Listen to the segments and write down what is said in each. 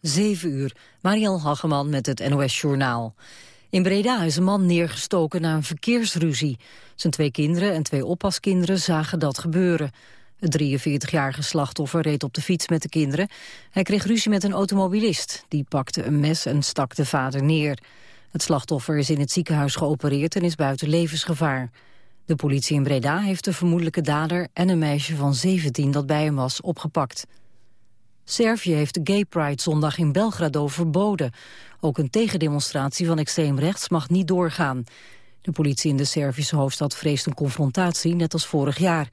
7 uur, Mariel Hageman met het NOS Journaal. In Breda is een man neergestoken na een verkeersruzie. Zijn twee kinderen en twee oppaskinderen zagen dat gebeuren. Het 43-jarige slachtoffer reed op de fiets met de kinderen. Hij kreeg ruzie met een automobilist. Die pakte een mes en stak de vader neer. Het slachtoffer is in het ziekenhuis geopereerd en is buiten levensgevaar. De politie in Breda heeft de vermoedelijke dader en een meisje van 17 dat bij hem was opgepakt. Servië heeft de Gay Pride zondag in Belgrado verboden. Ook een tegendemonstratie van extreem rechts mag niet doorgaan. De politie in de Servische hoofdstad vreest een confrontatie, net als vorig jaar.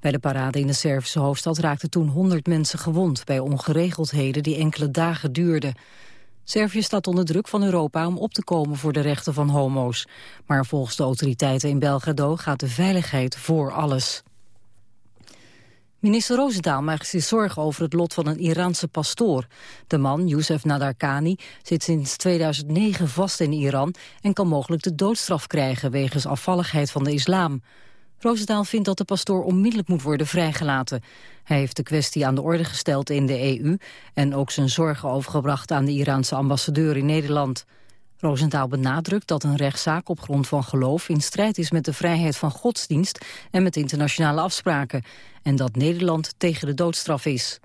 Bij de parade in de Servische hoofdstad raakten toen 100 mensen gewond... bij ongeregeldheden die enkele dagen duurden. Servië staat onder druk van Europa om op te komen voor de rechten van homo's. Maar volgens de autoriteiten in Belgrado gaat de veiligheid voor alles. Minister Rosendaal maakt zich zorgen over het lot van een Iraanse pastoor. De man, Youssef Nadarkhani, zit sinds 2009 vast in Iran... en kan mogelijk de doodstraf krijgen wegens afvalligheid van de islam. Rosendaal vindt dat de pastoor onmiddellijk moet worden vrijgelaten. Hij heeft de kwestie aan de orde gesteld in de EU... en ook zijn zorgen overgebracht aan de Iraanse ambassadeur in Nederland. Rosendaal benadrukt dat een rechtszaak op grond van geloof... in strijd is met de vrijheid van godsdienst en met internationale afspraken... en dat Nederland tegen de doodstraf is.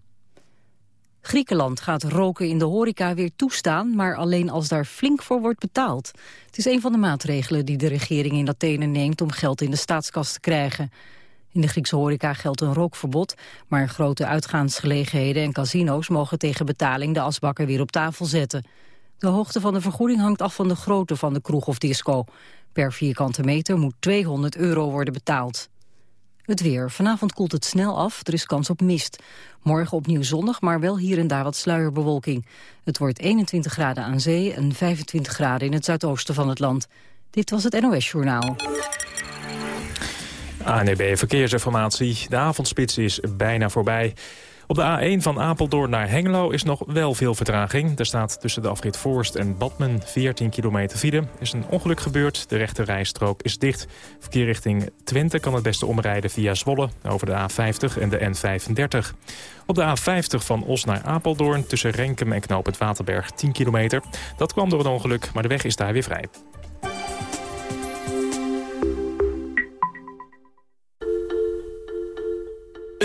Griekenland gaat roken in de horeca weer toestaan... maar alleen als daar flink voor wordt betaald. Het is een van de maatregelen die de regering in Athene neemt... om geld in de staatskas te krijgen. In de Griekse horeca geldt een rookverbod... maar grote uitgaansgelegenheden en casino's... mogen tegen betaling de asbakken weer op tafel zetten. De hoogte van de vergoeding hangt af van de grootte van de kroeg of disco. Per vierkante meter moet 200 euro worden betaald. Het weer. Vanavond koelt het snel af, er is kans op mist. Morgen opnieuw zonnig, maar wel hier en daar wat sluierbewolking. Het wordt 21 graden aan zee en 25 graden in het zuidoosten van het land. Dit was het NOS Journaal. ANEB Verkeersinformatie. De avondspits is bijna voorbij. Op de A1 van Apeldoorn naar Hengelo is nog wel veel vertraging. Er staat tussen de afrit Voorst en Badmen 14 kilometer file. Is een ongeluk gebeurd, de rechte rijstrook is dicht. Verkeer richting Twente kan het beste omrijden via Zwolle... over de A50 en de N35. Op de A50 van Os naar Apeldoorn tussen Renkum en Knoop het Waterberg 10 kilometer. Dat kwam door een ongeluk, maar de weg is daar weer vrij.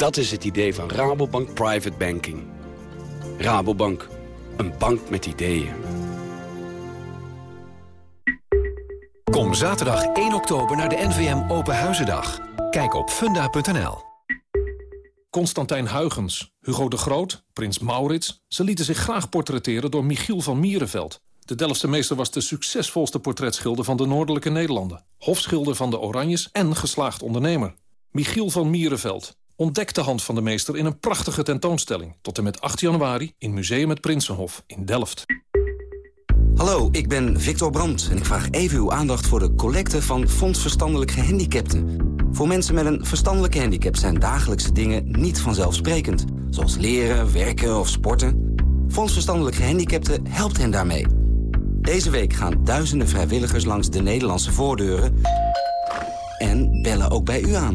Dat is het idee van Rabobank Private Banking. Rabobank, een bank met ideeën. Kom zaterdag 1 oktober naar de NVM Open Huizendag. Kijk op funda.nl. Constantijn Huygens, Hugo de Groot, prins Maurits... ze lieten zich graag portretteren door Michiel van Mierenveld. De Delftse meester was de succesvolste portretschilder van de Noordelijke Nederlanden. Hofschilder van de Oranjes en geslaagd ondernemer. Michiel van Mierenveld, Ontdek de hand van de meester in een prachtige tentoonstelling. Tot en met 8 januari in Museum het Prinsenhof in Delft. Hallo, ik ben Victor Brandt en ik vraag even uw aandacht voor de collecte van Fonds Verstandelijk Gehandicapten. Voor mensen met een verstandelijke handicap zijn dagelijkse dingen niet vanzelfsprekend. Zoals leren, werken of sporten. Fonds Verstandelijk Gehandicapten helpt hen daarmee. Deze week gaan duizenden vrijwilligers langs de Nederlandse voordeuren... en bellen ook bij u aan.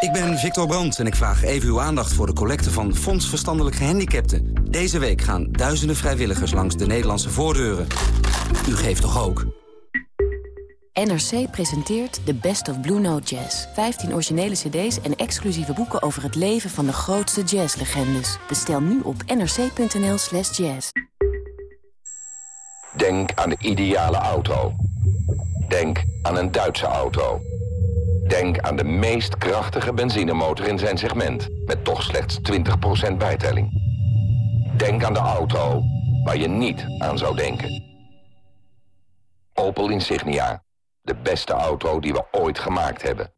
ik ben Victor Brandt en ik vraag even uw aandacht voor de collecte van Fonds Verstandelijk Gehandicapten. Deze week gaan duizenden vrijwilligers langs de Nederlandse voordeuren. U geeft toch ook? NRC presenteert The Best of Blue Note Jazz. 15 originele cd's en exclusieve boeken over het leven van de grootste jazzlegendes. Bestel nu op nrc.nl slash jazz. Denk aan de ideale auto. Denk aan een Duitse auto. Denk aan de meest krachtige benzinemotor in zijn segment... met toch slechts 20% bijtelling. Denk aan de auto waar je niet aan zou denken. Opel Insignia. De beste auto die we ooit gemaakt hebben.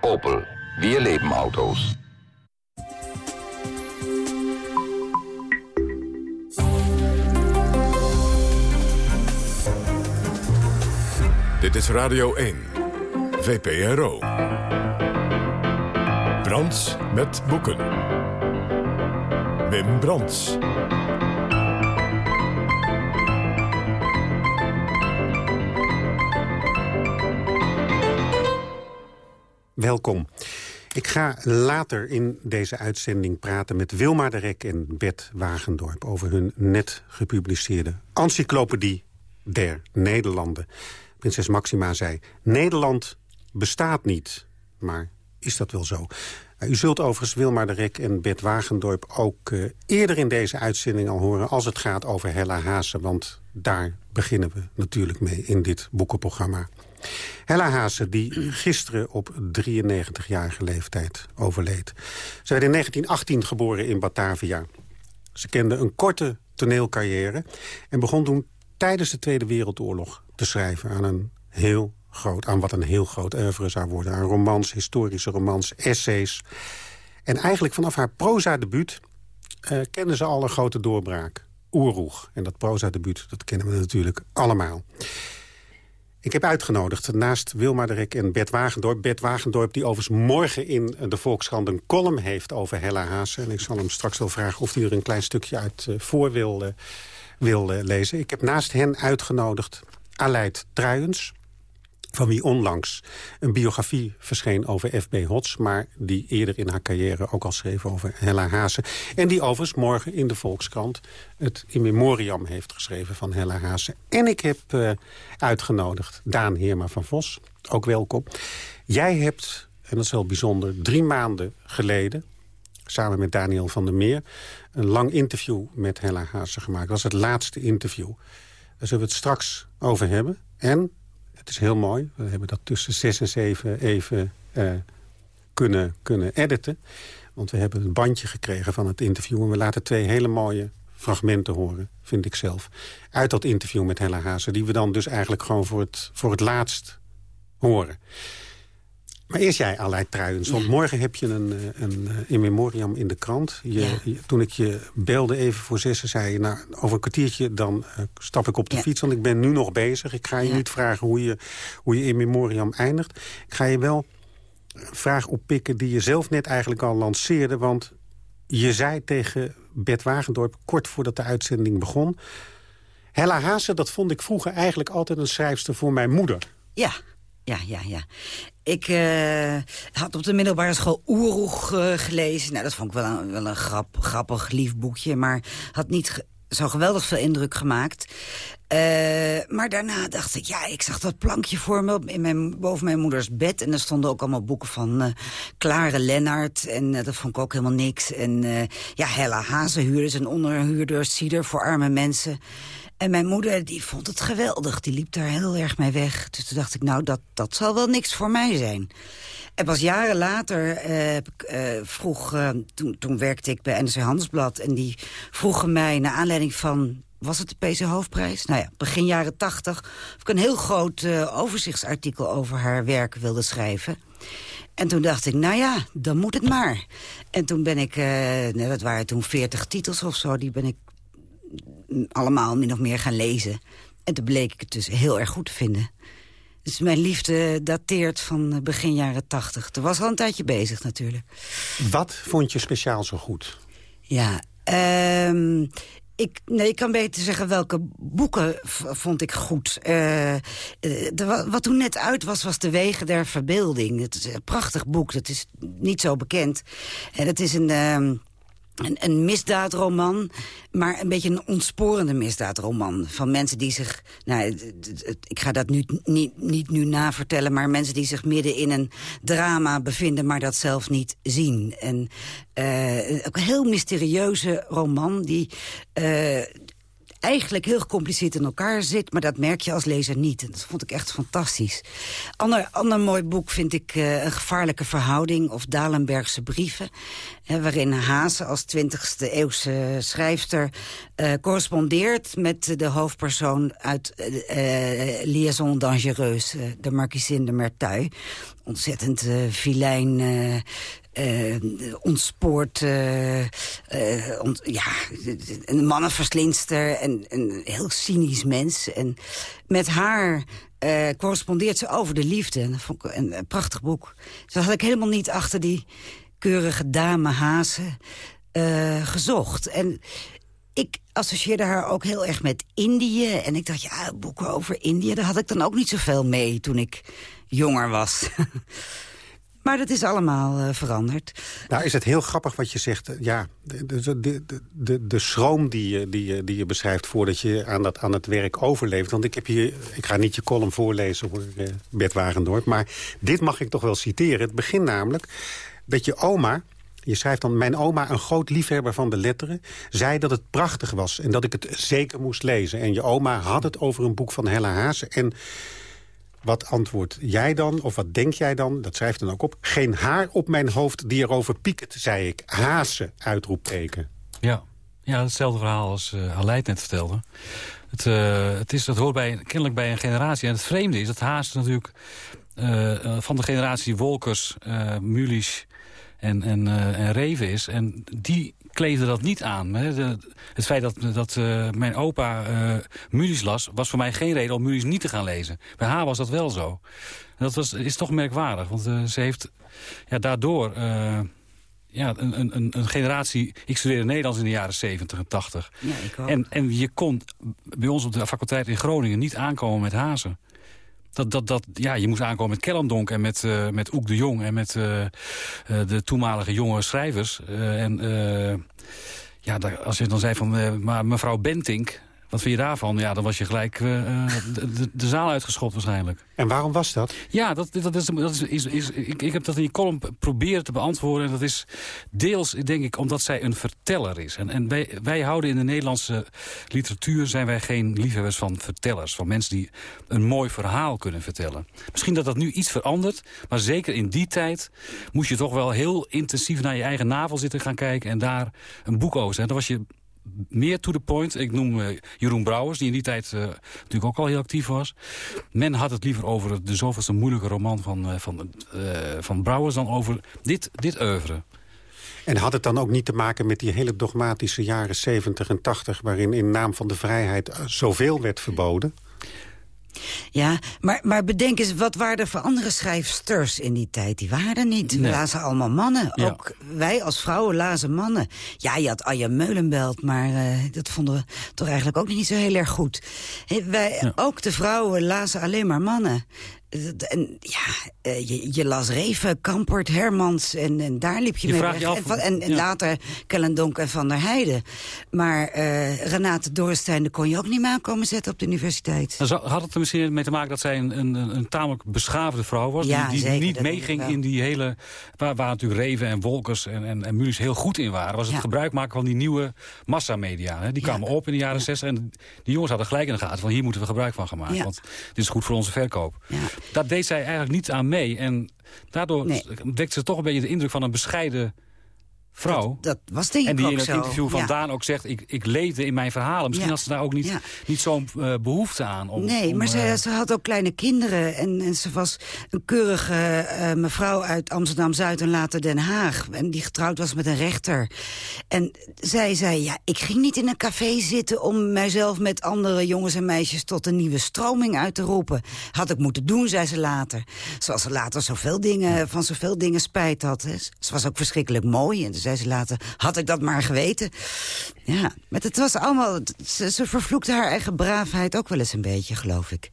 Opel. Weer leven auto's. Dit is Radio 1. VPRO. Brands met boeken. Wim Brands. Welkom. Ik ga later in deze uitzending praten met Wilma de Rek en Bert Wagendorp... over hun net gepubliceerde encyclopedie der Nederlanden. Prinses Maxima zei, Nederland bestaat niet. Maar is dat wel zo? Nou, u zult overigens Wilma de Rek en Bert Wagendorp ook uh, eerder in deze uitzending al horen... als het gaat over Hella Haase, want daar beginnen we natuurlijk mee in dit boekenprogramma. Hella Haase, die gisteren op 93-jarige leeftijd overleed. Ze werd in 1918 geboren in Batavia. Ze kende een korte toneelcarrière en begon toen tijdens de Tweede Wereldoorlog te schrijven aan een heel groot, aan wat een heel groot oeuvre zou worden. Aan romans, historische romans, essays. En eigenlijk vanaf haar proza-debuut uh, kende ze al een grote doorbraak. Oeroeg. En dat proza-debuut, dat kennen we natuurlijk allemaal. Ik heb uitgenodigd naast Wilma de Rek en Bert Wagendorp. Bert Wagendorp die overigens morgen in de Volkskrant een column heeft over Hella Haas. En ik zal hem straks wel vragen of hij er een klein stukje uit uh, voor wil, uh, wil lezen. Ik heb naast hen uitgenodigd Aleid Truijens van wie onlangs een biografie verscheen over F.B. Hots... maar die eerder in haar carrière ook al schreef over Hella Haase. En die overigens morgen in de Volkskrant het in memoriam heeft geschreven van Hella Haase. En ik heb uh, uitgenodigd Daan Heerma van Vos, ook welkom. Jij hebt, en dat is wel bijzonder, drie maanden geleden samen met Daniel van der Meer... een lang interview met Hella Haase gemaakt. Dat was het laatste interview. Daar zullen we het straks over hebben. En het is heel mooi. We hebben dat tussen zes en zeven even uh, kunnen, kunnen editen. Want we hebben een bandje gekregen van het interview... en we laten twee hele mooie fragmenten horen, vind ik zelf. Uit dat interview met Hella Haase... die we dan dus eigenlijk gewoon voor het, voor het laatst horen. Maar eerst jij, Aleid Truijens. Want morgen heb je een, eh, een, een in memoriam in de krant. Je, Ja. je- toen ik je belde even voor zessen, zei je... Nou, over een kwartiertje dan eh, stap ik op de Ja. fiets, want ik ben nu nog bezig. Ik ga je Ja. niet vragen hoe je, hoe je in memoriam eindigt. Ik ga je wel een vraag oppikken die je zelf net eigenlijk al lanceerde. Want je zei tegen Bert Wagendorp, kort voordat de uitzending begon... Hella Haase, dat vond ik vroeger eigenlijk altijd een schrijfster voor mijn moeder. Ja, ja, ja, ja. Ik eh, had op de middelbare school Oeroeg eh, gelezen. Nou, dat vond ik wel een, wel een grap, grappig, lief boekje. Maar had niet zo geweldig veel indruk gemaakt. Eh, maar daarna dacht ik, ja, ik zag dat plankje voor me in mijn, boven mijn moeders bed. En er stonden ook allemaal boeken van Klare Lennart. En dat vond ik ook helemaal niks. En ja, Hella Hazenhuurders en onderhuurders, Cider voor arme mensen. En mijn moeder die vond het geweldig. Die liep daar heel erg mee weg. Dus toen dacht ik, nou, dat, dat zal wel niks voor mij zijn. En pas jaren later eh, eh, vroeg... eh, toen, toen werkte ik bij NRC Handelsblad. En die vroegen mij, naar aanleiding van... Was het de PC Hoofdprijs? Nou ja, begin jaren tachtig... of ik een heel groot overzichtsartikel over haar werk wilde schrijven. En toen dacht ik, nou ja, dan moet het maar. En toen ben ik, nou, dat waren toen veertig titels of zo... die ben ik allemaal min of meer gaan lezen. En toen bleek ik het dus heel erg goed te vinden. Dus mijn liefde dateert van eh, begin jaren tachtig. Er was al een tijdje bezig natuurlijk. Wat vond je speciaal zo goed? Ja, ehm, ik, nee, ik kan beter zeggen welke boeken vond ik goed. Eh, eh, de, wat toen net uit was, was De Wegen der Verbeelding. Het is een prachtig boek, dat is niet zo bekend. En het is een... ehm, een, misdaadroman, maar een beetje een ontsporende misdaadroman. Van mensen die zich, nou, ik ga dat nu niet, niet nu navertellen... maar mensen die zich midden in een drama bevinden... maar dat zelf niet zien. En eh, ook een heel mysterieuze roman die... eh, eigenlijk heel gecompliceerd in elkaar zit... maar dat merk je als lezer niet. En dat vond ik echt fantastisch. Ander, ander mooi boek vind ik uh, Een gevaarlijke verhouding... of Dalenbergse brieven. Hè, waarin Haase als 20e eeuwse schrijfster... Uh, correspondeert met de hoofdpersoon uit uh, Liaison Dangereuse... de Marquisine de Merteuil. Ontzettend filijn uh, ontspoort, ont, ja, een mannenverslinster en een heel cynisch mens. En met haar correspondeert ze over de liefde. En dat vond ik een, een prachtig boek. Dus dat had ik helemaal niet achter die keurige dame Hazen gezocht. En ik associeerde haar ook heel erg met Indië. En ik dacht, ja, boeken over Indië, daar had ik dan ook niet zoveel mee toen ik jonger was. Maar dat is allemaal uh, veranderd. Nou is het heel grappig wat je zegt. Ja, de, de, de, de, schroom die je, die, je, die je beschrijft voordat je aan, dat, aan het werk overleeft. Want ik heb hier, ik ga niet je column voorlezen voor uh, Bert Wagendorp. Maar dit mag ik toch wel citeren. Het begint namelijk dat je oma... Je schrijft dan, mijn oma, een groot liefhebber van de letteren... zei dat het prachtig was en dat ik het zeker moest lezen. En je oma had het over een boek van Hella Haase. En wat antwoord jij dan, of wat denk jij dan? Dat schrijft dan ook op. Geen haar op mijn hoofd die erover piekt, zei ik. Hazen, uitroepteken. Ja, ja hetzelfde verhaal als uh, Aleid net vertelde. Het, uh, het, is, dat hoort bij, kennelijk bij een generatie. En het vreemde is dat Haas natuurlijk uh, van de generatie Wolkers, uh, Mulisch en, en, en Reven is. En die kleefde dat niet aan. Hè. het feit dat, dat uh, mijn opa uh, las... was voor mij geen reden om Mulisch niet te gaan lezen. Bij haar was dat wel zo. En dat was, is toch merkwaardig. Want uh, ze heeft ja, daardoor... ja, een, een, een generatie... Ik studeerde Nederlands in de jaren 70 en 80. Ja, ik ook. En, en je kon bij ons op de faculteit in Groningen niet aankomen met hazen. Dat, dat, dat, ja, je moest aankomen met Kellendonk en met, uh, met Oek de Jong... en met uh, uh, de toenmalige jonge schrijvers. en ja, als je dan zei van, maar mevrouw Bentink... Wat vind je daarvan? Ja, dan was je gelijk uh, de, de, zaal uitgeschopt waarschijnlijk. En waarom was dat? Ja, dat, dat is, dat is, is, is ik, ik heb dat in die column proberen te beantwoorden. En dat is deels, denk ik, omdat zij een verteller is. En, en wij, wij houden in de Nederlandse literatuur... zijn wij geen liefhebbers van vertellers. Van mensen die een mooi verhaal kunnen vertellen. Misschien dat dat nu iets verandert. Maar zeker in die tijd moest je toch wel heel intensief naar je eigen navel zitten gaan kijken... en daar een boek over zijn. Dan was je meer to the point. Ik noem uh, Jeroen Brouwers, die in die tijd uh, natuurlijk ook al heel actief was. Men had het liever over de zoveelste moeilijke roman van, uh, van, van Brouwers... dan over dit, dit oeuvre. En had het dan ook niet te maken met die hele dogmatische jaren 70 en 80... waarin in naam van de vrijheid zoveel werd verboden? Ja, maar, maar bedenk eens, wat waren er voor andere schrijfsters in die tijd? Die waren er niet. We lazen allemaal mannen. Ook wij als vrouwen lazen mannen. Ja, je had Anja Meulenbelt, maar uh, dat vonden we toch eigenlijk ook niet zo heel erg goed. wij, Ook de vrouwen lazen alleen maar mannen. En ja, eh, je, je, las Reven, Kampert, Hermans en, en daar liep je, je mee weg. en, en, en later Kellendonk en Van der Heijden. Maar uh, Renate Dorstein kon je ook niet meer aankomen zetten op de universiteit. Nou, had het er misschien mee te maken dat zij een, een, een tamelijk beschaafde vrouw was? Ja, die, die niet meeging in die hele... Waar, waar natuurlijk Reven en Wolkers en, en, en Mulis heel goed in waren. Was het gebruik maken van die nieuwe massamedia. Hè? Die kwamen op in de jaren 60 en die jongens hadden gelijk in de gaten. Van hier moeten we gebruik van gaan maken. Want dit is goed voor onze verkoop. Dat deed zij eigenlijk niet aan mee. En daardoor nee. wekte ze toch een beetje de indruk van een bescheiden vrouw. Dat, dat was denk ik En die ook in het zo. interview van ja. Daan ook zegt... ik, ik leefde in mijn verhalen. Misschien Ja. had ze daar ook niet, Ja. niet zo'n uh, behoefte aan. Om, Nee, om, maar uh, ze, ze had ook kleine kinderen. En, en ze was een keurige uh, mevrouw uit Amsterdam-Zuid en later Den Haag. En die getrouwd was met een rechter. En zij zei, ja, ik ging niet in een café zitten... om mijzelf met andere jongens en meisjes tot een nieuwe stroming uit te roepen. Had ik moeten doen, zei ze later. Zoals ze later zoveel dingen, van zoveel dingen spijt had. Hè. Ze was ook verschrikkelijk mooi. En zei ze later, had ik dat maar geweten. Ja, maar het was allemaal... Ze, ze vervloekte haar eigen braafheid ook wel eens een beetje, geloof ik.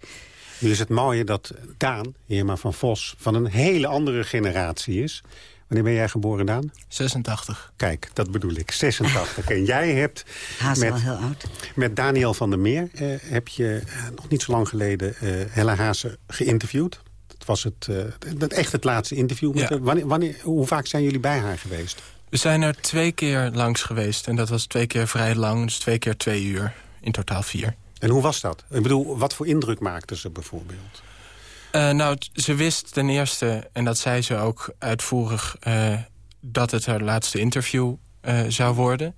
Nu is het mooie dat Daan, Irma van Vos, van een hele andere generatie is. Wanneer ben jij geboren, Daan? 86. Kijk, dat bedoel ik, 86. en jij hebt Haast met, wel heel oud. met Daniel van der Meer... Eh, heb je eh, nog niet zo lang geleden eh, Hella Haase geïnterviewd. Dat was het, eh, dat echt het laatste interview. Met Ja. wanneer, wanneer, hoe vaak zijn jullie bij haar geweest? We zijn er twee keer langs geweest. En dat was twee keer vrij lang, dus twee keer twee uur in totaal vier. En hoe was dat? Ik bedoel, wat voor indruk maakte ze bijvoorbeeld? Uh, nou, ze wist ten eerste, en dat zei ze ook uitvoerig... Uh, dat het haar laatste interview uh, zou worden.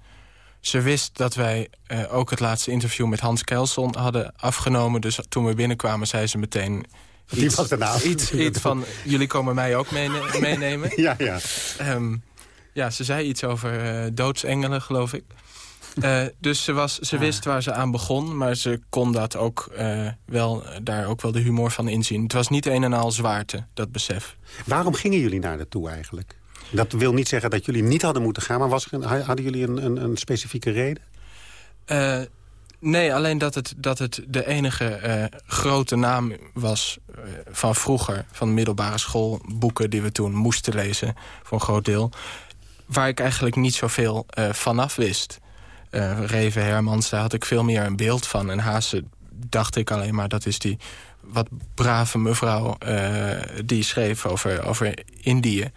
Ze wist dat wij ook het laatste interview met Hans Kelson hadden afgenomen. Dus toen we binnenkwamen zei ze meteen... Iets, Die was daarna. Iets, iets van, jullie komen mij ook meenemen. ja, ja. Um, ja, ze zei iets over doodsengelen, geloof ik. Uh, dus ze, was, ze wist waar ze aan begon, maar ze kon dat ook, uh, wel, daar ook wel de humor van inzien. Het was niet een en al zwaarte, dat besef. Waarom gingen jullie naar naartoe eigenlijk? Dat wil niet zeggen dat jullie niet hadden moeten gaan, maar was er, hadden jullie een, een, een specifieke reden? Uh, nee, alleen dat het, dat het de enige grote naam was van vroeger... van middelbare schoolboeken die we toen moesten lezen, voor een groot deel... waar ik eigenlijk niet zoveel vanaf wist uh, Reven Hermans, daar had ik veel meer een beeld van. En Haase dacht ik alleen maar, dat is die wat brave mevrouw... Uh, die schreef over, over Indië.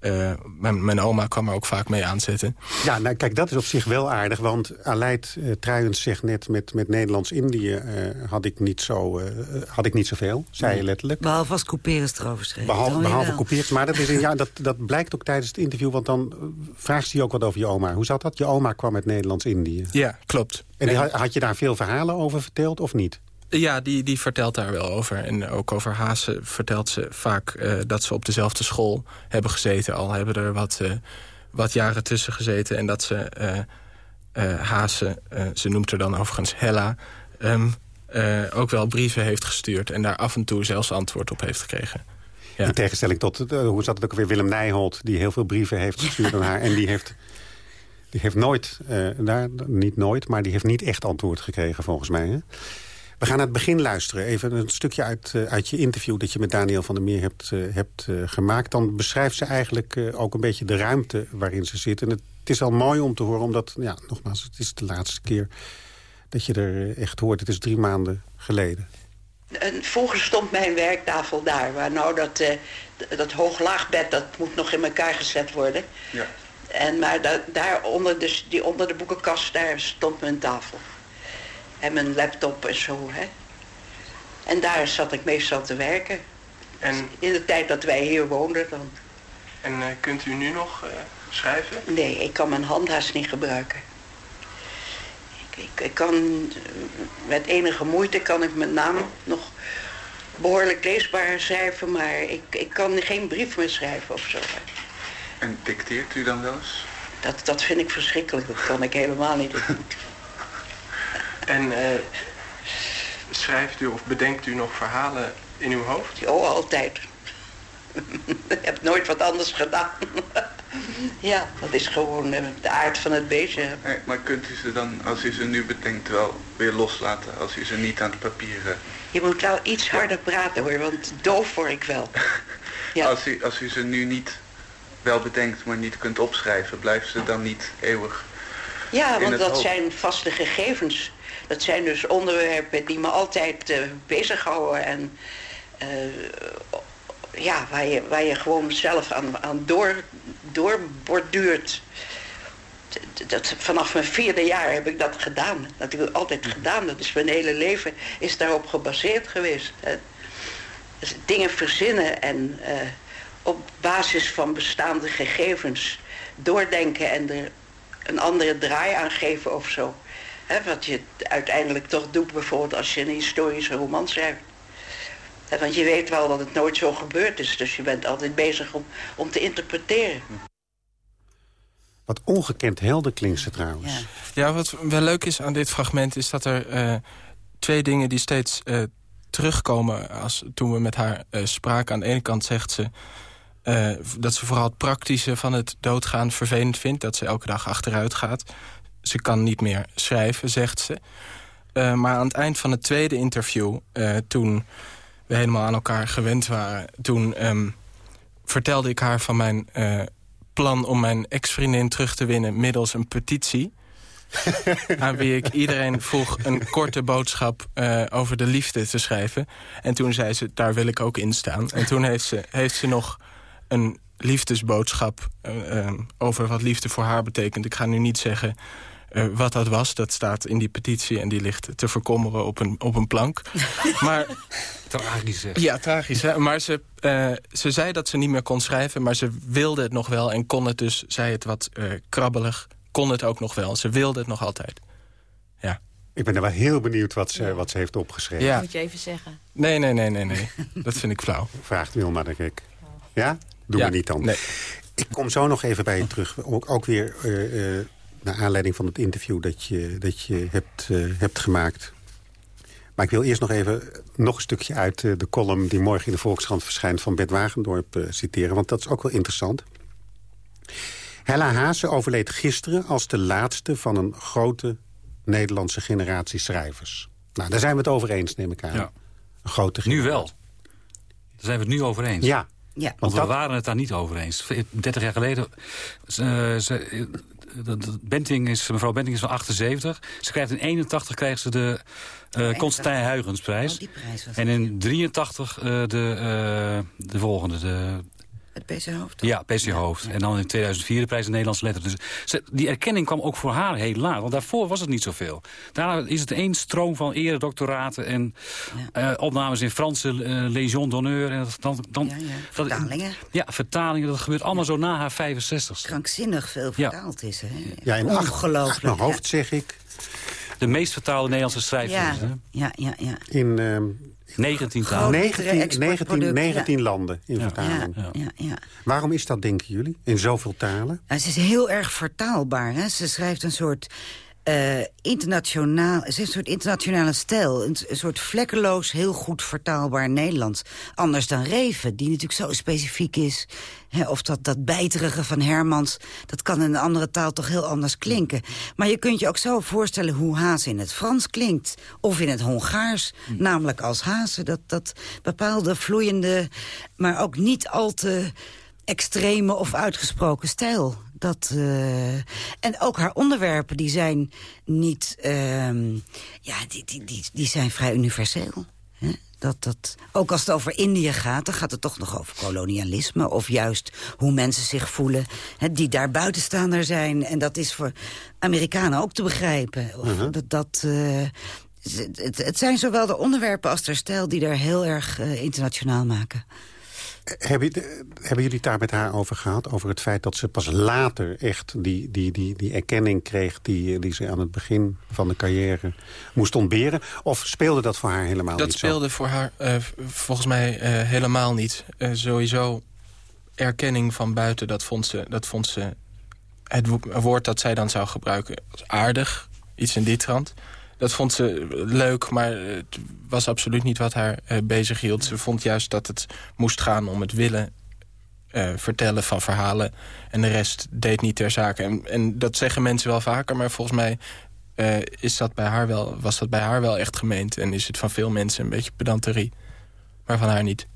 Uh, mijn, mijn, oma kwam er ook vaak mee aanzetten. Ja, nou kijk, dat is op zich wel aardig. Want Aleid uh, Truijens zegt net, met, met Nederlands-Indië uh, had ik niet zo had ik niet zoveel, zei je letterlijk. Behalve als Couperus erover schreef. Behalve, behalve Couperus, maar dat, is een, ja, dat, dat blijkt ook tijdens het interview. Want dan vraagt ze je ook wat over je oma. Hoe zat dat? Je oma kwam met Nederlands-Indië. Ja, klopt. En die, had je daar veel verhalen over verteld of niet? Ja, die, die vertelt daar wel over. En ook over Haase vertelt ze vaak uh, dat ze op dezelfde school hebben gezeten. Al hebben er wat, uh, wat jaren tussen gezeten. En dat ze uh, Haase, ze noemt er dan overigens Hella... Um, ook wel brieven heeft gestuurd. En daar af en toe zelfs antwoord op heeft gekregen. Ja. In tegenstelling tot, hoe zat het ook weer, Willem Nijholt... die heel veel brieven heeft gestuurd aan haar. En die heeft, die heeft nooit, daar, niet nooit... maar die heeft niet echt antwoord gekregen volgens mij. Hè? We gaan naar het begin luisteren. Even een stukje uit, uh, uit je interview dat je met Daniel van der Meer hebt, uh, hebt uh, gemaakt. Dan beschrijft ze eigenlijk ook een beetje de ruimte waarin ze zit. En het, het, is al mooi om te horen, omdat, ja, nogmaals, het is de laatste keer dat je er echt hoort. Het is drie maanden geleden. En vroeger stond mijn werktafel daar. Waar nou dat, dat hoog-laagbed, dat moet nog in elkaar gezet worden. Ja. En, maar da daar onder, dus die, onder de boekenkast, daar stond mijn tafel. En mijn laptop en zo, hè. En daar zat ik meestal te werken. En, in de tijd dat wij hier woonden dan. En uh, kunt u nu nog uh, schrijven? Nee, ik kan mijn hand haast niet gebruiken. Ik, ik, ik, kan, met enige moeite kan ik mijn naam nog behoorlijk leesbaar schrijven, maar ik, ik kan geen brief meer schrijven of zo. En dicteert u dan wel eens? Dat, dat vind ik verschrikkelijk, dat kan ik helemaal niet doen. En uh, schrijft u of bedenkt u nog verhalen in uw hoofd? Oh, altijd. ik heb nooit wat anders gedaan. ja, dat is gewoon uh, de aard van het beestje. maar kunt u ze dan, als u ze nu bedenkt, wel weer loslaten? Als u ze niet aan het papier... Uh... Je moet wel iets harder praten hoor, want doof word ik wel. ja. als, u, als u ze nu niet wel bedenkt, maar niet kunt opschrijven... blijven ze dan niet eeuwig Ja, want dat zijn vaste gegevens dat zijn dus onderwerpen die me altijd uh, bezighouden en uh, ja, waar je, waar je gewoon zelf aan, aan door, doorborduurt. Dat, vanaf mijn vierde jaar heb ik dat gedaan. Dat heb ik altijd gedaan. Dat is mijn hele leven is daarop gebaseerd geweest. Dus dingen verzinnen en uh, op basis van bestaande gegevens doordenken en er een andere draai aan geven of zo wat je uiteindelijk toch doet bijvoorbeeld als je een historische roman schrijft. want je weet wel dat het nooit zo gebeurd is. Dus je bent altijd bezig om, om te interpreteren. Wat ongekend helder klinkt ze trouwens. Ja. ja, wat wel leuk is aan dit fragment... is dat er uh, twee dingen die steeds uh, terugkomen... Als, toen we met haar uh, spraken. Aan de ene kant zegt ze... dat ze vooral het praktische van het doodgaan vervelend vindt. Dat ze elke dag achteruit gaat ze kan niet meer schrijven, zegt ze. Uh, maar aan het eind van het tweede interview, uh, toen we helemaal aan elkaar gewend waren... toen um, vertelde ik haar van mijn uh, plan om mijn ex-vriendin terug te winnen... middels een petitie. aan wie ik iedereen vroeg een korte boodschap over de liefde te schrijven. En toen zei ze, daar wil ik ook in staan. En toen heeft ze, heeft ze nog een liefdesboodschap over wat liefde voor haar betekent. Ik ga nu niet zeggen Eh, wat dat was, dat staat in die petitie en die ligt te verkommeren op een, op een plank. maar, tragisch hè? Ja, tragisch. Hè? Maar ze, uh, ze zei dat ze niet meer kon schrijven, maar ze wilde het nog wel en kon het dus, zei het wat uh, krabbelig, kon het ook nog wel. Ze wilde het nog altijd. Ja. Ik ben er wel heel benieuwd wat ze, wat ze heeft opgeschreven. Ja. Dat moet je even zeggen. Nee, nee, nee, nee, nee. dat vind ik flauw. Vraagt Wilma de Gek. Ja? Doe ja. we niet dan. Nee. Ik kom zo nog even bij je terug. Ook, ook weer uh, uh, naar aanleiding van het interview dat je, dat je hebt, uh, hebt gemaakt. Maar ik wil eerst nog even nog een stukje uit de column... die morgen in de Volkskrant verschijnt van Bert Wagendorp citeren. Want dat is ook wel interessant. Hella Haase overleed gisteren als de laatste van een grote Nederlandse generatie schrijvers. Nou, daar zijn we het over eens, neem ik aan. Ja. Een grote generatie. Nu wel. Daar zijn we het nu over eens. Ja. Ja. Want we waren het daar niet over eens. 30 jaar geleden... Ze, ze, Benting is, mevrouw Benting is van 78. Ze krijgt in 81 krijgt ze de uh, Constantijn Huygensprijs. Oh, en in 83 uh, de, uh, de volgende, de het PC Hoofd? Ja, PC Hoofd. En dan in 2004 de prijs in Nederlandse letteren. Dus ze, die erkenning kwam ook voor haar heel laat. Want daarvoor was het niet zoveel. Daarna is het één stroom van eredoctoraten en ja. uh, opnames in Franse uh, Légion d'honneur. En dan, dan, ja, ja. Vertalingen. Dat, ja, vertalingen. Dat gebeurt allemaal zo na haar 65 Krankzinnig veel vertaald is. Hè? Ja, in Ongelooflijk. Mijn hoofd zeg ik. De meest vertaalde Nederlandse schrijver. Ja, ja, ja, ja. In... Uh, 19 talen. 19, 19, 19 ja. landen in ja. vertaling. Ja, ja, ja. Waarom is dat, denken jullie, in zoveel talen? Ja, ze is heel erg vertaalbaar. Hè? Ze schrijft een soort... Uh, internationaal, ze heeft een soort internationale stijl. Een, een, soort vlekkeloos, heel goed vertaalbaar Nederlands. Anders dan Reven, die natuurlijk zo specifiek is. Of dat, dat bijterige van Hermans, dat kan in een andere taal toch heel anders klinken. Maar je kunt je ook zo voorstellen hoe Haas in het Frans klinkt. Of in het Hongaars, hm. namelijk als Hazen. Dat, dat bepaalde vloeiende, maar ook niet al te extreme of uitgesproken stijl. Dat, uh, en ook haar onderwerpen, die zijn niet... Uh, ja, die, die, die, die zijn vrij universeel. Dat, dat, ook als het over Indië gaat, dan gaat het toch nog over kolonialisme... of juist hoe mensen zich voelen hè, die daar buitenstaander zijn. En dat is voor Amerikanen ook te begrijpen. Of, uh -huh. Dat... dat uh, het, het, zijn zowel de onderwerpen als de stijl die daar heel erg uh, internationaal maken. Hebben, hebben jullie het daar met haar over gehad? Over het feit dat ze pas later echt die, die, die, die erkenning kreeg... Die, die ze aan het begin van de carrière moest ontberen? Of speelde dat voor haar helemaal dat niet Dat speelde zo? voor haar uh, volgens mij uh, helemaal niet. Uh, sowieso erkenning van buiten, dat vond ze... Dat vond ze het woord dat zij dan zou gebruiken als aardig. Iets in die trant. Dat vond ze leuk, maar het was absoluut niet wat haar uh, bezig hield. Ze vond juist dat het moest gaan om het willen uh, vertellen van verhalen. En de rest deed niet ter zake. En, en dat zeggen mensen wel vaker, maar volgens mij uh, is dat bij haar wel, was dat bij haar wel echt gemeend. En is het van veel mensen een beetje pedanterie. Maar van haar niet.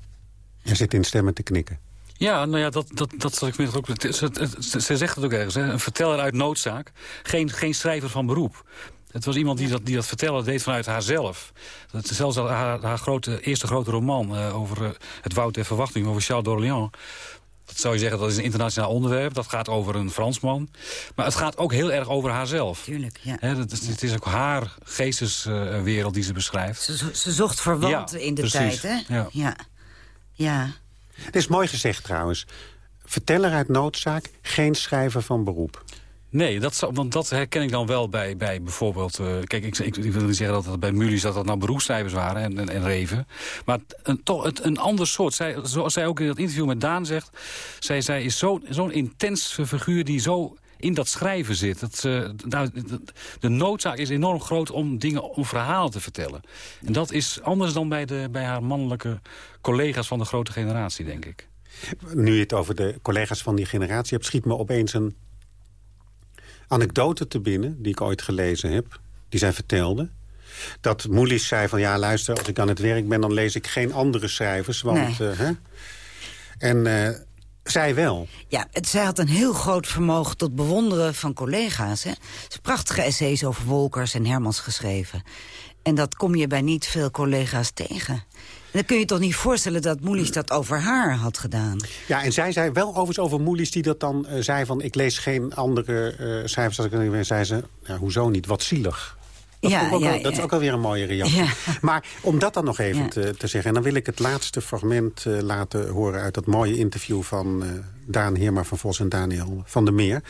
Je zit in stemmen te knikken. Ja, nou ja, dat, dat, dat zal ik me ook... Ze, ze, ze zegt het ook ergens, hè? een verteller uit noodzaak. Geen, geen schrijver van beroep. Het was iemand die dat, die dat vertellen deed vanuit haarzelf. Dat zelfs haar, haar grote, eerste grote roman uh, over uh, het woud der verwachting, over Charles d'Orléans. Dat zou je zeggen, dat is een internationaal onderwerp. Dat gaat over een Fransman. Maar het gaat ook heel erg over haarzelf. Tuurlijk, ja. He, dat is, het is ook haar geesteswereld uh, die ze beschrijft. Ze, ze zocht verwanten ja, in de precies. tijd, hè? Ja. ja. ja. Het is mooi gezegd trouwens. Verteller uit noodzaak, geen schrijver van beroep. Nee, dat, want dat herken ik dan wel bij, bij bijvoorbeeld... Uh, kijk, ik, ik, wil niet zeggen dat dat bij Mulies dat dat nou beroepsschrijvers waren en, en, en Reven. Maar een, toch een ander soort. Zij, zoals zij ook in dat interview met Daan zegt... zij, zij is zo'n zo intens figuur die zo in dat schrijven zit. Dat, uh, nou, de noodzaak is enorm groot om dingen, om verhalen te vertellen. En dat is anders dan bij, de, bij haar mannelijke collega's van de grote generatie, denk ik. Nu je het over de collega's van die generatie hebt... schiet me opeens een anekdote te binnen, die ik ooit gelezen heb. Die zij vertelde. Dat Moelis zei van, ja luister, als ik aan het werk ben... dan lees ik geen andere schrijvers, want... Nee. Uh, hè? En uh, zij wel. Ja, het, zij had een heel groot vermogen tot bewonderen van collega's. Hè? Ze heeft prachtige essays over Wolkers en Hermans geschreven. En dat kom je bij niet veel collega's tegen. Dan kun je toch niet voorstellen dat Moelis dat over haar had gedaan. Ja, en zij zei wel overigens over Moelis die dat dan uh, zei van... ik lees geen andere uh, cijfers als ik er zei ze... Ja, hoezo niet, wat zielig. Dat, ja, ook ja, dat is ook alweer een mooie reactie. Maar om dat dan nog even te, te, zeggen... en dan wil ik het laatste fragment uh, laten horen... uit dat mooie interview van Daan Heerma van Vos en Daniel van der Meer.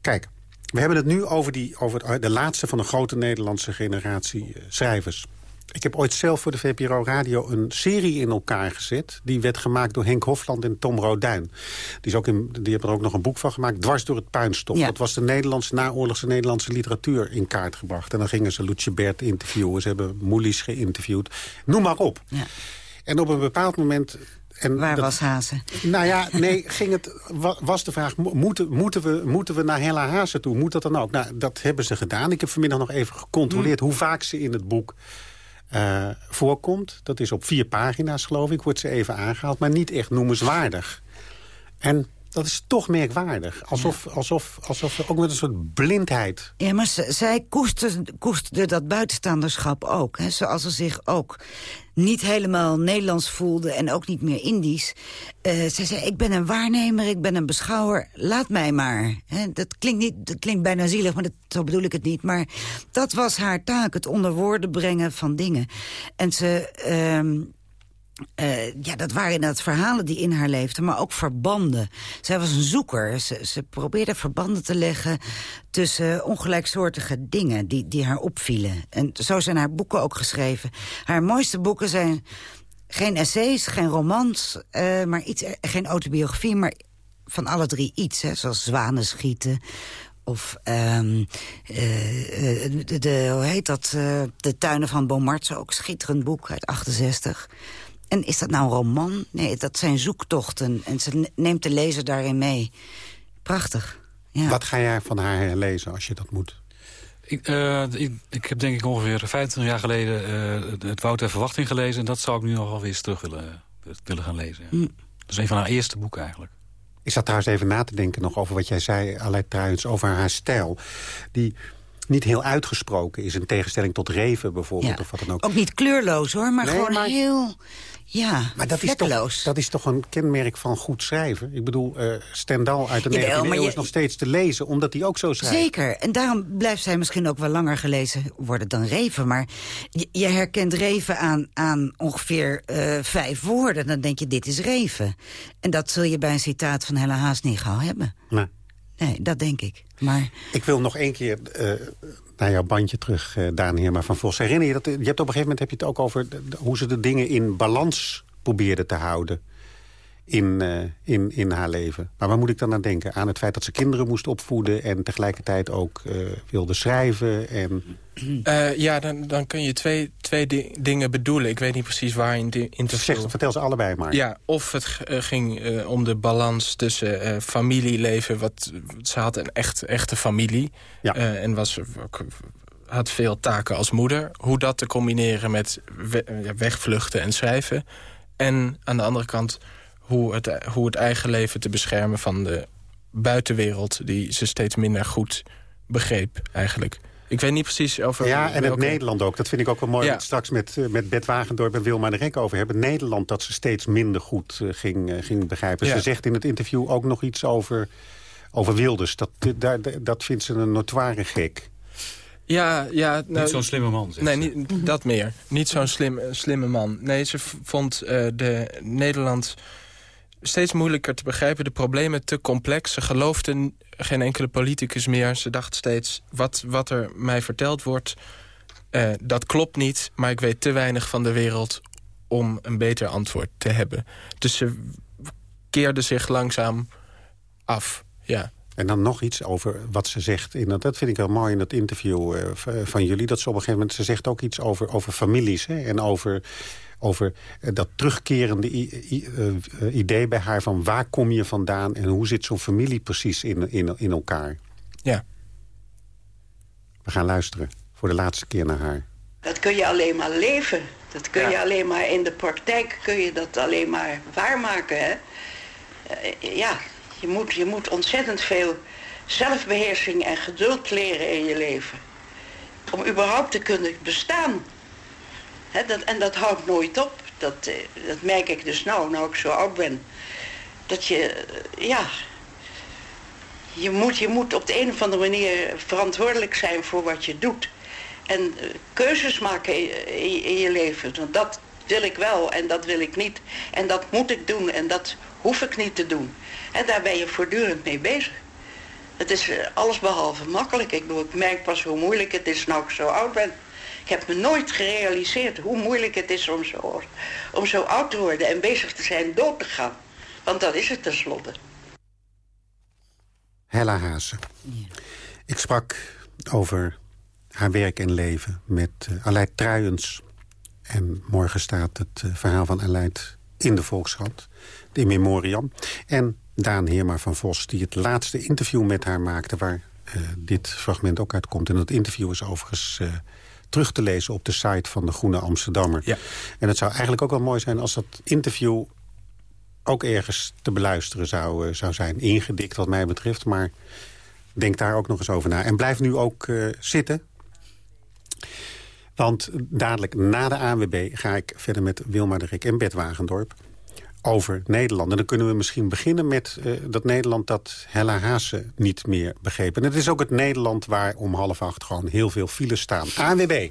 Kijk, we hebben het nu over, die, over de laatste van de grote Nederlandse generatie schrijvers. Ik heb ooit zelf voor de VPRO Radio een serie in elkaar gezet. Die werd gemaakt door Henk Hofland en Tom Roduin. Die, is ook in, die hebben er ook nog een boek van gemaakt. Dwars door het puinstof. Ja. Dat was de Nederlandse, naoorlogse Nederlandse literatuur in kaart gebracht. En dan gingen ze Lutje Bert interviewen. Ze hebben Moelies geïnterviewd. Noem maar op. Ja. En op een bepaald moment en Waar dat, was Hazen? Nou ja, nee, ging het, was de vraag, moeten, moeten, we, moeten we naar Hella Hazen toe? Moet dat dan ook? Nou, dat hebben ze gedaan. Ik heb vanmiddag nog even gecontroleerd mm. hoe vaak ze in het boek uh, voorkomt. Dat is op vier pagina's, geloof ik, wordt ze even aangehaald. Maar niet echt noemenswaardig. En dat is toch merkwaardig. Alsof, ja. alsof, alsof ook met een soort blindheid. Ja, maar zij koesterde, koesterde dat buitenstaanderschap ook. Hè, zoals ze zich ook niet helemaal Nederlands voelde en ook niet meer Indisch. Ze zei, ik ben een waarnemer, ik ben een beschouwer, laat mij maar. Dat, klinkt niet, dat klinkt bijna zielig, maar dat, zo bedoel ik het niet. Maar dat was haar taak, het onder woorden brengen van dingen. En ze... Uh, uh, ja, dat waren inderdaad verhalen die in haar leefden, maar ook verbanden. Zij was een zoeker. Ze, ze probeerde verbanden te leggen tussen ongelijksoortige dingen die, die haar opvielen. En zo zijn haar boeken ook geschreven. Haar mooiste boeken zijn geen essays, geen romans, uh, maar iets, geen autobiografie, maar van alle drie iets. Hè, zoals Zwanen schieten of uh, de, hoe heet dat? De Tuinen van Beaumarts, ook schitterend boek uit 68. En is dat nou een roman? Nee, dat zijn zoektochten. En ze neemt de lezer daarin mee. Prachtig. Ja. Wat ga jij van haar lezen als je dat moet? Ik, uh, ik, ik, heb denk ik ongeveer 25 jaar geleden uh, het Wouter Verwachting gelezen. En dat zou ik nu nog wel weer eens terug willen, willen gaan lezen. Ja. Mm. Dat is een van haar eerste boeken eigenlijk. Ik zat trouwens even na te denken nog over wat jij zei, Aleid Truijens, over haar stijl. Die niet heel uitgesproken is, in tegenstelling tot Reven bijvoorbeeld. Ja. Of wat dan ook. ook niet kleurloos hoor, maar nee, gewoon maar... heel... Ja, maar dat is, toch, dat is toch een kenmerk van goed schrijven? Ik bedoel, uh, Stendhal uit de 19e eeuw je... is nog steeds te lezen... omdat hij ook zo schrijft. Zeker, en daarom blijft zij misschien ook wel langer gelezen worden dan Reven. Maar je, je herkent Reven aan, aan ongeveer uh, vijf woorden. Dan denk je, dit is Reven. En dat zul je bij een citaat van Hella Haas niet gauw hebben. Nee. Nee, dat denk ik. Maar... Ik wil nog één keer uh, naar jouw bandje terug, uh, Daan van Vos. Herinner je dat? Je hebt op een gegeven moment heb je het ook over hoe ze de dingen in balans probeerde te houden. In, uh, in, in haar leven. Maar waar moet ik dan aan denken? Aan het feit dat ze kinderen moest opvoeden... en tegelijkertijd ook uh, wilde schrijven. En... Uh, ja, dan, dan kun je twee, twee di dingen bedoelen. Ik weet niet precies waar in, de, in te zeg, Vertel ze allebei maar. Ja, of het ging om de balans tussen familieleven. Wat, ze had een echt, echte familie. Ja. en was had veel taken als moeder. Hoe dat te combineren met we wegvluchten en schrijven. En aan de andere kant hoe het, hoe het eigen leven te beschermen van de buitenwereld... die ze steeds minder goed begreep eigenlijk. Ik weet niet precies over... Ja, en het Nederland ook. Dat vind ik ook wel mooi. Ja. straks met, uh, met Bert Wagendorp en Wilma de Rek over hebben. Nederland dat ze steeds minder goed uh, ging, uh, ging begrijpen. Ja. Ze zegt in het interview ook nog iets over, over Wilders. Dat, dat, dat vindt ze een notoire gek. Ja, ja. Nou, niet zo'n slimme man. Nee, niet, dat meer. Niet zo'n slim, slimme man. Nee, ze vond uh, de Nederland steeds moeilijker te begrijpen. De problemen te complex. Ze geloofde geen enkele politicus meer. Ze dacht steeds, wat, wat er mij verteld wordt... Uh, dat klopt niet, maar ik weet te weinig van de wereld... om een beter antwoord te hebben. Dus ze keerde zich langzaam af, ja. En dan nog iets over wat ze zegt. In dat, vind ik wel mooi in dat interview uh, van jullie. Dat ze op een gegeven moment... Ze zegt ook iets over, over families. Hè, en over, over uh, dat terugkerende uh, idee bij haar... van waar kom je vandaan en hoe zit zo'n familie precies in, in, in elkaar. Ja. We gaan luisteren voor de laatste keer naar haar. Dat kun je alleen maar leven. Dat kun ja. je alleen maar in de praktijk kun je dat alleen maar waarmaken. Hè? ja, je moet, je moet ontzettend veel zelfbeheersing en geduld leren in je leven. Om überhaupt te kunnen bestaan. Dat, en dat houdt nooit op. dat, eh, dat merk ik dus nou, nou ik zo oud ben. Dat je, eh, ja, je moet, je moet op de een of andere manier verantwoordelijk zijn voor wat je doet. En eh, keuzes maken in, je leven. Want dat wil ik wel en dat wil ik niet. En dat moet ik doen en dat hoef ik niet te doen. En daar ben je voortdurend mee bezig. Het is alles behalve makkelijk. Ik, bedoel, ik merk pas hoe moeilijk het is nou ik zo oud ben. Ik heb me nooit gerealiseerd hoe moeilijk het is om zo, om zo oud te worden en bezig te zijn dood te gaan. Want dat is het tenslotte. Hella Haase. Ik sprak over haar werk en leven met uh, Aleid Truijens. En morgen staat het uh, verhaal van Aleid in de Volkskrant, de memoriam. En Daan Heerma van Vos, die het laatste interview met haar maakte... waar uh, dit fragment ook uitkomt. En dat interview is overigens terug te lezen op de site van de Groene Amsterdammer. Ja. En het zou eigenlijk ook wel mooi zijn als dat interview ook ergens te beluisteren zou, uh, zou zijn. Ingedikt wat mij betreft, maar denk daar ook nog eens over na. En blijf nu ook uh, zitten. Want dadelijk na de ANWB ga ik verder met Wilma de Rik en Bert Wagendorp over Nederland. En dan kunnen we misschien beginnen met uh, dat Nederland dat Hella Haase niet meer begreep. En het is ook het Nederland waar om half acht gewoon heel veel files staan. ANWB.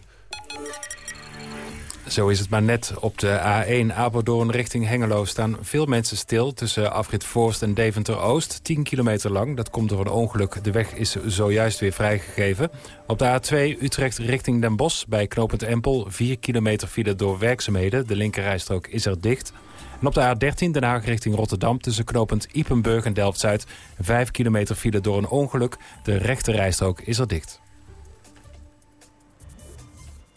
Zo is het maar net. Op de A1 Apeldoorn richting Hengelo staan veel mensen stil... tussen Afrit Voorst en Deventer-Oost. 10 kilometer lang. Dat komt door een ongeluk. De weg is zojuist weer vrijgegeven. Op de A2 Utrecht richting Den Bosch bij knooppunt Empel... 4 kilometer file door werkzaamheden. De linkerrijstrook is er dicht. En op de A13 Den Haag richting Rotterdam... tussen knooppunt Ipenburg en Delft-Zuid... 5 kilometer file door een ongeluk. De rechterrijstrook is er dicht.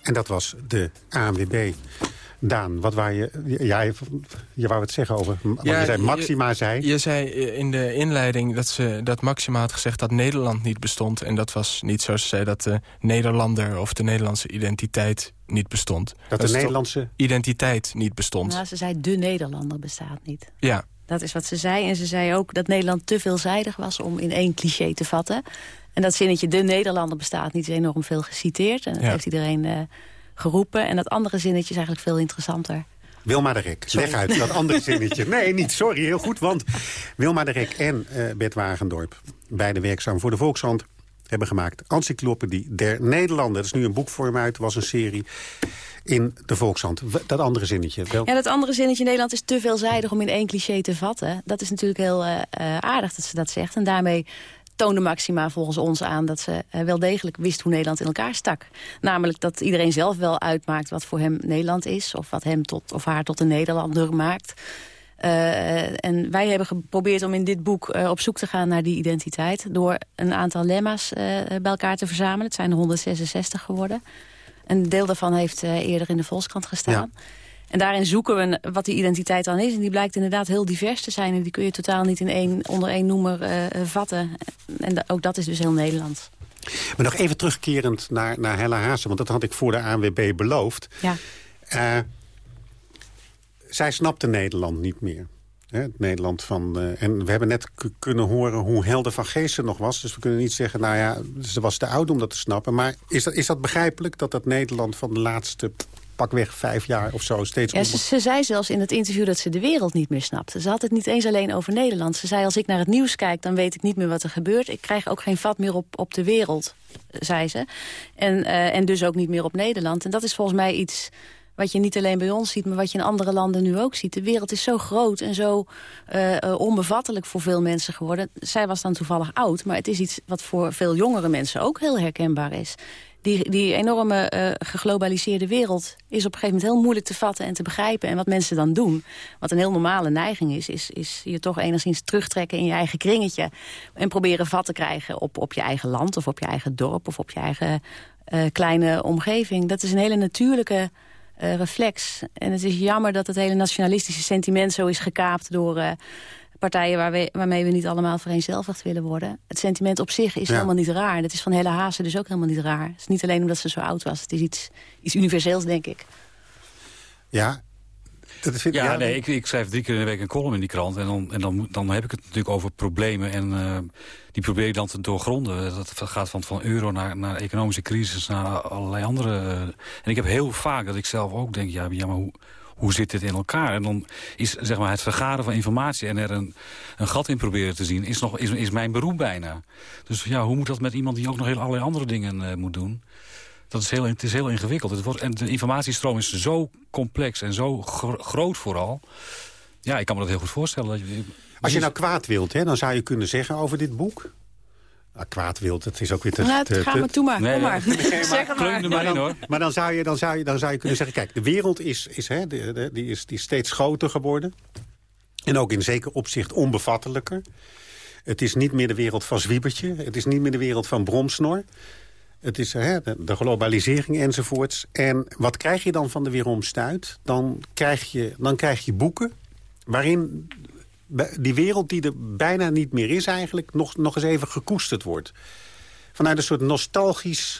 En dat was de ANWB. Daan, wat wou je... Ja, je, je wou het zeggen over wat ja, je zei. Maxima zei... Je zei in de inleiding dat, ze, dat Maxima had gezegd dat Nederland niet bestond. En dat was niet zoals ze zei dat de Nederlander of de Nederlandse identiteit niet bestond. Dat, de Nederlandse... Identiteit niet bestond. Nou, ze zei de Nederlander bestaat niet. Ja. Dat is wat ze zei. En ze zei ook dat Nederland te veelzijdig was om in één cliché te vatten. En dat zinnetje, de Nederlander bestaat niet, is enorm veel geciteerd. En dat heeft iedereen uh, geroepen. En dat andere zinnetje is eigenlijk veel interessanter. Wilma de Rek, leg uit dat andere zinnetje. Nee, niet, sorry, heel goed. Want Wilma de Rek en uh, Bert Wagendorp, beide werkzaam voor de Volkshand... hebben gemaakt Encyclopedie der Nederlanden. Dat is nu een boekvorm uit, was een serie in de Volkshand. Dat andere zinnetje. Wel... Ja, dat andere zinnetje Nederland is te veelzijdig om in één cliché te vatten. Dat is natuurlijk heel uh, aardig dat ze dat zegt. En daarmee toonde Maxima volgens ons aan dat ze uh, wel degelijk wist hoe Nederland in elkaar stak. Namelijk dat iedereen zelf wel uitmaakt wat voor hem Nederland is... of wat hem tot, of haar tot een Nederlander maakt. Uh, en wij hebben geprobeerd om in dit boek uh, op zoek te gaan naar die identiteit... door een aantal lemma's bij elkaar te verzamelen. Het zijn er 166 geworden. Een deel daarvan heeft eerder in de Volkskrant gestaan. En daarin zoeken we wat die identiteit dan is. En die blijkt inderdaad heel divers te zijn. En die kun je totaal niet in één, onder één noemer uh, vatten. En ook dat is dus heel Nederlands. Maar nog even terugkerend naar, naar Hella. Want dat had ik voor de ANWB beloofd. Ja. Uh, zij snapte Nederland niet meer. Hè, het Nederland van... Uh, en we hebben net kunnen horen hoe helder van Geesten nog was. Dus we kunnen niet zeggen, nou ja, ze was te oud om dat te snappen. Maar is dat, is dat begrijpelijk dat dat Nederland van de laatste pakweg vijf jaar of zo steeds... Ja, ze, ze, zei zelfs in het interview dat ze de wereld niet meer snapte. Ze had het niet eens alleen over Nederland. Ze zei, als ik naar het nieuws kijk, dan weet ik niet meer wat er gebeurt. Ik krijg ook geen vat meer op, op de wereld, zei ze. En, uh, en dus ook niet meer op Nederland. En dat is volgens mij iets wat je niet alleen bij ons ziet, maar wat je in andere landen nu ook ziet. De wereld is zo groot en zo uh, uh, onbevattelijk voor veel mensen geworden. Zij was dan toevallig oud, maar het is iets wat voor veel jongere mensen ook heel herkenbaar is die, die enorme uh, geglobaliseerde wereld is op een gegeven moment heel moeilijk te vatten en te begrijpen. En wat mensen dan doen, wat een heel normale neiging is, is, is je toch enigszins terugtrekken in je eigen kringetje. En proberen vat te krijgen op, op je eigen land of op je eigen dorp of op je eigen uh, kleine omgeving. Dat is een hele natuurlijke uh, reflex. En het is jammer dat het hele nationalistische sentiment zo is gekaapt door partijen waar we, waarmee we niet allemaal vereenzelvigd willen worden. Het sentiment op zich is helemaal niet raar. Dat is van Helle Haase dus ook helemaal niet raar. Het is niet alleen omdat ze zo oud was. Het is iets, iets universeels, denk ik. Ja, dat vind, ja, ja, nee, ik, ik schrijf drie keer in de week een column in die krant. En dan, en dan, dan heb ik het natuurlijk over problemen. En uh, die probeer ik dan te doorgronden. Dat gaat van, van euro naar, naar economische crisis, naar allerlei andere. Uh, en ik heb heel vaak dat ik zelf ook denk, ja, ja maar hoe, hoe zit dit in elkaar? En dan is zeg maar, het vergaren van informatie en er een, een gat in proberen te zien... Is, nog, is, is mijn beroep bijna. Dus ja, hoe moet dat met iemand die ook nog heel allerlei andere dingen uh, moet doen? Dat is heel, het is heel ingewikkeld. Het wordt, en de informatiestroom is zo complex en zo groot vooral. Ja, ik kan me dat heel goed voorstellen. Dat je, Als je nou kwaad wilt, hè, dan zou je kunnen zeggen over dit boek... Nou, kwaad wilt, het is ook weer te... Nou, te, ga maar toe maar, nee, kom maar. Nee, zeg maar. maar, dan, maar dan, zou je, dan, zou je, dan zou je kunnen zeggen... kijk, de wereld is, is, hè, de, de, die is, die is steeds groter geworden. En ook in zeker opzicht onbevattelijker. Het is niet meer de wereld van Zwiebertje. Het is niet meer de wereld van Bromsnor. Het is hè, de, globalisering enzovoorts. En wat krijg je dan van de weeromstuit? Dan krijg je, dan krijg je boeken waarin die wereld die er bijna niet meer is eigenlijk... nog, nog eens even gekoesterd wordt. Vanuit een soort nostalgisch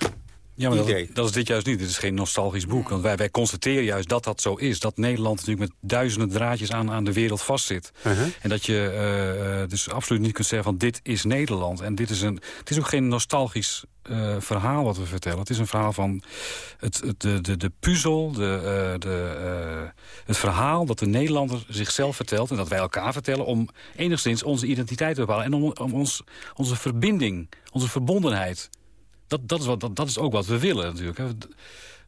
ja, maar dat, dat, is dit juist niet. Dit is geen nostalgisch boek. Want wij, wij constateren juist dat dat zo is. Dat Nederland natuurlijk met duizenden draadjes aan, aan de wereld vastzit. Uh En dat je uh, dus absoluut niet kunt zeggen van dit is Nederland. En dit is een, het is ook geen nostalgisch uh, verhaal wat we vertellen. Het is een verhaal van het, het de, de, de puzzel, de, uh, de, het verhaal dat de Nederlander zichzelf vertelt... en dat wij elkaar vertellen om enigszins onze identiteit te bepalen... en om, om ons, onze verbinding, onze verbondenheid dat, dat, is wat, dat, dat is ook wat we willen natuurlijk. Hè.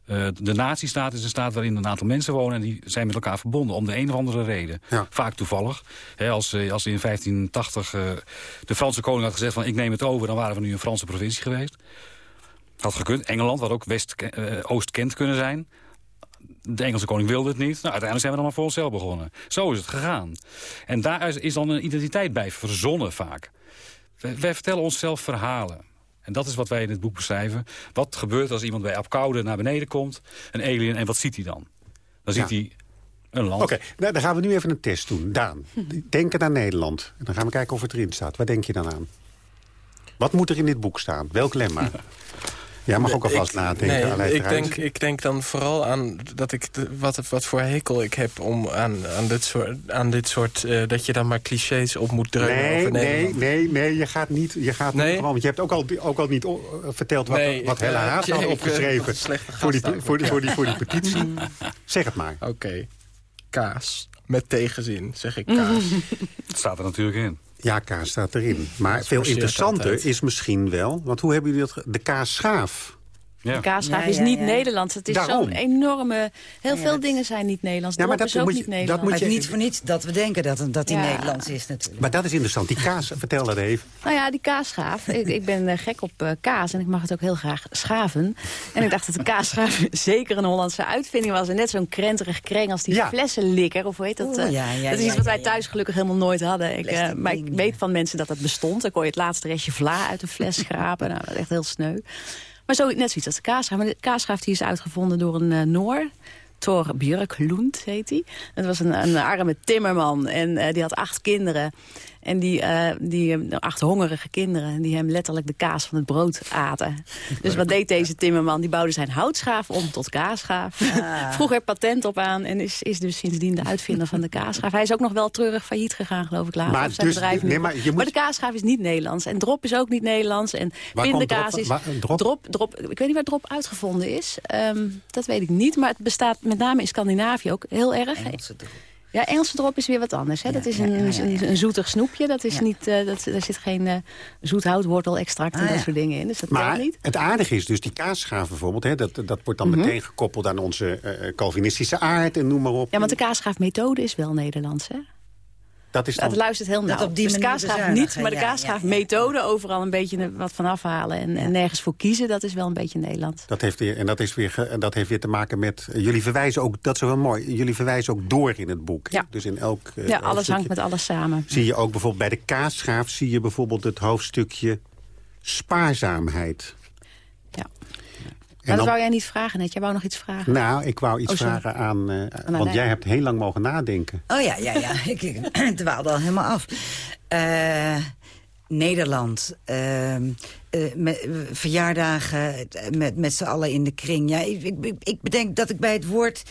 Uh, de nazistaat is een staat waarin een aantal mensen wonen... en die zijn met elkaar verbonden om de een of andere reden. Vaak toevallig. als, uh, als in 1580 uh, de Franse koning had gezegd van ik neem het over... dan waren we nu een Franse provincie geweest. Had gekund. Engeland, wat ook West, Oost-Kent kunnen zijn. De Engelse koning wilde het niet. Nou, uiteindelijk zijn we dan maar voor onszelf begonnen. Zo is het gegaan. En daar is dan een identiteit bij verzonnen vaak. wij vertellen onszelf verhalen. En dat is wat wij in het boek beschrijven. Wat gebeurt als iemand bij Apkoude naar beneden komt, een alien, en wat ziet hij dan? Dan ziet hij een land. Oké, nou, dan gaan we nu even een test doen. Daan, denken aan Nederland. En dan gaan we kijken of het erin staat. Waar denk je dan aan? Wat moet er in dit boek staan? Welk lemma? Jij mag ook alvast nadenken. Nee, ik denk, ik denk dan vooral aan dat ik wat, wat voor hekel ik heb om aan, aan dit soort, aan dit soort uh, dat je dan maar clichés op moet dreunen nee, over Nee, nee, nee, je gaat niet, je gaat nee? niet gewoon, want je hebt ook al, ook al niet verteld wat, nee, wat Helle Haas had opgeschreven voor, die, voor, die, voor, die, voor die petitie. zeg het maar. Oké, kaas. Met tegenzin, zeg ik kaas. Het staat er natuurlijk in. Ja, kaas staat erin. Maar veel interessanter is misschien wel... want hoe hebben jullie dat... de kaasschaaf. Ja. De kaasschaaf is niet Nederlands. Het is zo'n enorme... Heel veel dingen zijn niet Nederlands. Ja, maar dat is ook niet Nederlands. Dat moet je, niet voor niets dat we denken dat, dat die Nederlands is natuurlijk. Maar dat is interessant. Die kaas, vertel dat even. Nou ja, die kaasschaaf. ik, ik ben eh, gek op uh, kaas en ik mag het ook heel graag schaven. En ik dacht dat de kaasschaaf zeker een Hollandse uitvinding was. En net zo'n krenterig kreng als die flessenlikker. Of hoe heet dat? Uh, dat is iets wat wij thuis gelukkig helemaal nooit hadden. Ik, maar ik weet van mensen dat dat bestond. Dan kon je het laatste restje vla uit de fles schrapen. Nou, dat is echt heel sneu. Maar zo, net zoiets als de kaasschaaf. Maar de kaasschaaf die is uitgevonden door een uh, Noor. Thor Björklund heet hij. Het was een, een arme timmerman en uh, die had acht kinderen. En die, uh, die uh, acht hongerige kinderen die hem letterlijk de kaas van het brood aten. Dus wat deed deze timmerman? Die bouwde zijn houtschaaf om tot kaasschaaf. Ah. Vroeg er patent op aan en is, is dus sindsdien de uitvinder van de kaasschaaf. Hij is ook nog wel treurig failliet gegaan, geloof ik, later. Maar, zijn dus, bedrijf nee, maar, moet... maar, de kaasschaaf is niet Nederlands. En drop is ook niet Nederlands. En pindakaas is... drop? Drop, drop? Ik weet niet waar drop uitgevonden is. Um, dat weet ik niet. Maar het bestaat met name in Scandinavië ook heel erg. Engelse drop. Ja, Engelse drop is weer wat anders. Hè? dat is een, een, een, zoetig snoepje. Dat is niet, uh, dat, daar zit geen uh, zoethoutwortel-extract en ah, dat soort dingen in. Dus dat maar niet. het aardige is dus die kaasschaaf bijvoorbeeld. Hè, dat, dat wordt dan mm -hmm. meteen gekoppeld aan onze uh, Calvinistische aard en noem maar op. Ja, want de kaasschaafmethode is wel Nederlands, hè? Dat, is dan... dat luistert heel nauw. Dat op die dus de kaasschaaf niet, maar de kaasschaafmethode ja, ja, overal een beetje wat van afhalen. En, en, nergens voor kiezen, dat is wel een beetje Nederland. Dat heeft weer, en dat, is weer, en dat heeft weer te maken met... Jullie verwijzen ook, dat is wel mooi, jullie verwijzen ook door in het boek. Ja, dus in elk, ja alles hangt met alles samen. Zie je ook bijvoorbeeld bij de kaasschaaf... zie je bijvoorbeeld het hoofdstukje spaarzaamheid. Maar dat wou jij niet vragen net. Jij wou nog iets vragen. Nou, ik wou iets oh, vragen aan... Uh, want jij hebt heel lang mogen nadenken. Oh ja, ja, ja. ik, ik dwaalde al helemaal af. Uh, Nederland. Uh, met, verjaardagen met, met z'n allen in de kring. Ja, ik, ik, ik bedenk dat ik bij het woord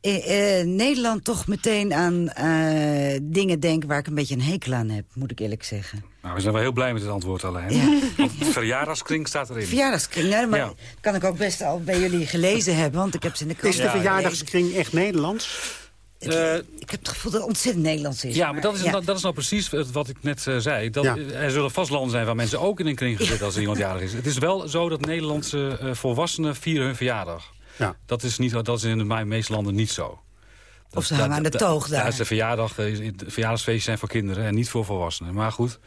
eh, eh, Nederland toch meteen aan eh, dingen denk waar ik een beetje een hekel aan heb, moet ik eerlijk zeggen. Nou, we zijn wel heel blij met het antwoord alleen. Ja. Want verjaardagskring staat erin. Verjaardagskring, nou, maar kan ik ook best al bij jullie gelezen hebben, want ik heb ze in de krant. Is de verjaardagskring echt Nederlands? Uh, ik heb het gevoel dat het ontzettend Nederlands is. Ja, maar, dat, is, dat, dat, is nou precies wat ik net uh, zei. Dat, Er zullen vast landen zijn waar mensen ook in een kring gezet als er iemand jarig is. Het is wel zo dat Nederlandse uh, volwassenen vieren hun verjaardag. Ja. Dat, is niet, dat is in de meeste landen niet zo. Of ze hangen aan de toog daar. Ja, de verjaardag, de verjaardagsfeestjes zijn voor kinderen en niet voor volwassenen. Maar goed.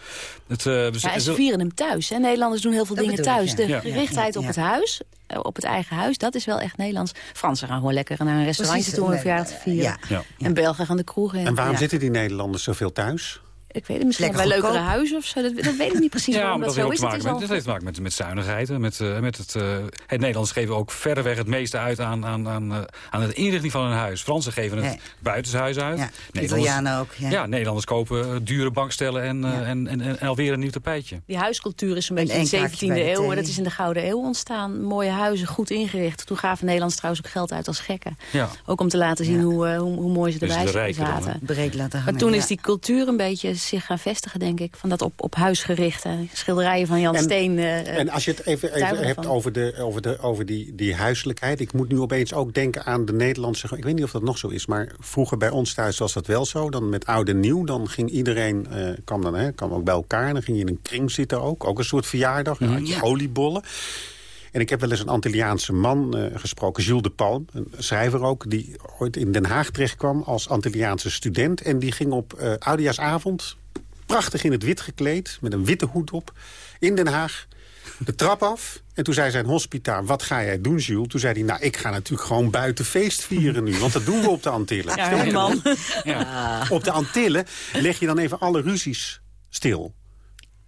Het, uh, ja, ze vieren hem thuis. Hè? Nederlanders doen heel veel dingen thuis. De gerichtheid op het huis, eh, op het eigen huis, dat is wel echt Nederlands. Fransen gaan gewoon lekker naar een restaurantje toe om een verjaardag te vieren. En Belgen gaan de kroeg in. En waarom zitten die Nederlanders zoveel thuis? Ik weet het, misschien bij leukere huizen of zo. Dat, dat, weet ik niet precies ja, dat, dat zo is. Het, met, het heeft te maken met, met zuinigheid. Met, uh, met het, uh, het Nederlands geven ook verreweg het meeste uit aan, aan, aan, uh, aan de inrichting van hun huis. Fransen geven het nee. buitenshuis uit. Ja, Italianen ook. Ja. ja. Nederlanders kopen dure bankstellen en, ja. en, en, en, alweer een nieuw tapijtje. Die huiscultuur is een beetje in de 17e eeuw. En dat is in de Gouden Eeuw ontstaan. Mooie huizen, goed ingericht. Toen gaven Nederlanders trouwens ook geld uit als gekken. Ja. Ook om te laten zien hoe, hoe, hoe, mooi ze erbij dus zaten. Breed laten hangen, maar toen is die cultuur een beetje zich gaan vestigen denk ik. Van dat op, op huis gerichte schilderijen van Jan en, Steen. Uh, en als je het even, even hebt over, de, over, de, over die, die huiselijkheid. Ik moet nu opeens ook denken aan de Nederlandse... Ik weet niet of dat nog zo is, maar vroeger bij ons thuis was dat wel zo. Dan met oud en nieuw, dan ging iedereen, uh, kwam, dan, hè, kwam ook bij elkaar. En dan ging je in een kring zitten ook. Ook een soort verjaardag, mm, ja. oliebollen. En ik heb wel eens een Antilliaanse man uh, gesproken, Jules de Palm, een schrijver ook... die ooit in Den Haag terechtkwam als Antilliaanse student. En die ging op uh, Oudejaarsavond, prachtig in het wit gekleed, met een witte hoed op, in Den Haag. De trap af. En toen zei zijn hospitaal, wat ga jij doen, Jules? Toen zei hij, nou, ik ga natuurlijk gewoon buiten feest vieren nu. Want dat doen we op de Antillen. Ja, man. Ja. Op de Antillen leg je dan even alle ruzies stil.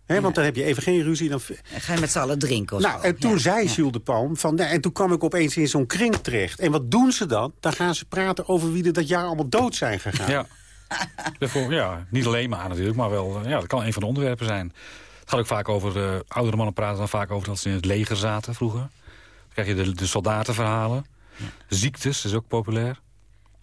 He, want dan heb je even geen ruzie. Dan ga je met z'n allen drinken of Nou, zo. en toen ja, zei Jules de Palm... Van, en toen kwam ik opeens in zo'n kring terecht. En wat doen ze dan? Dan gaan ze praten over wie er dat jaar allemaal dood zijn gegaan. Ja. ja, niet alleen maar natuurlijk, maar wel, ja, dat kan een van de onderwerpen zijn. Het gaat ook vaak over, uh, oudere mannen praten dan vaak over dat ze in het leger zaten vroeger. Dan krijg je de, de soldatenverhalen. Ziektes is ook populair.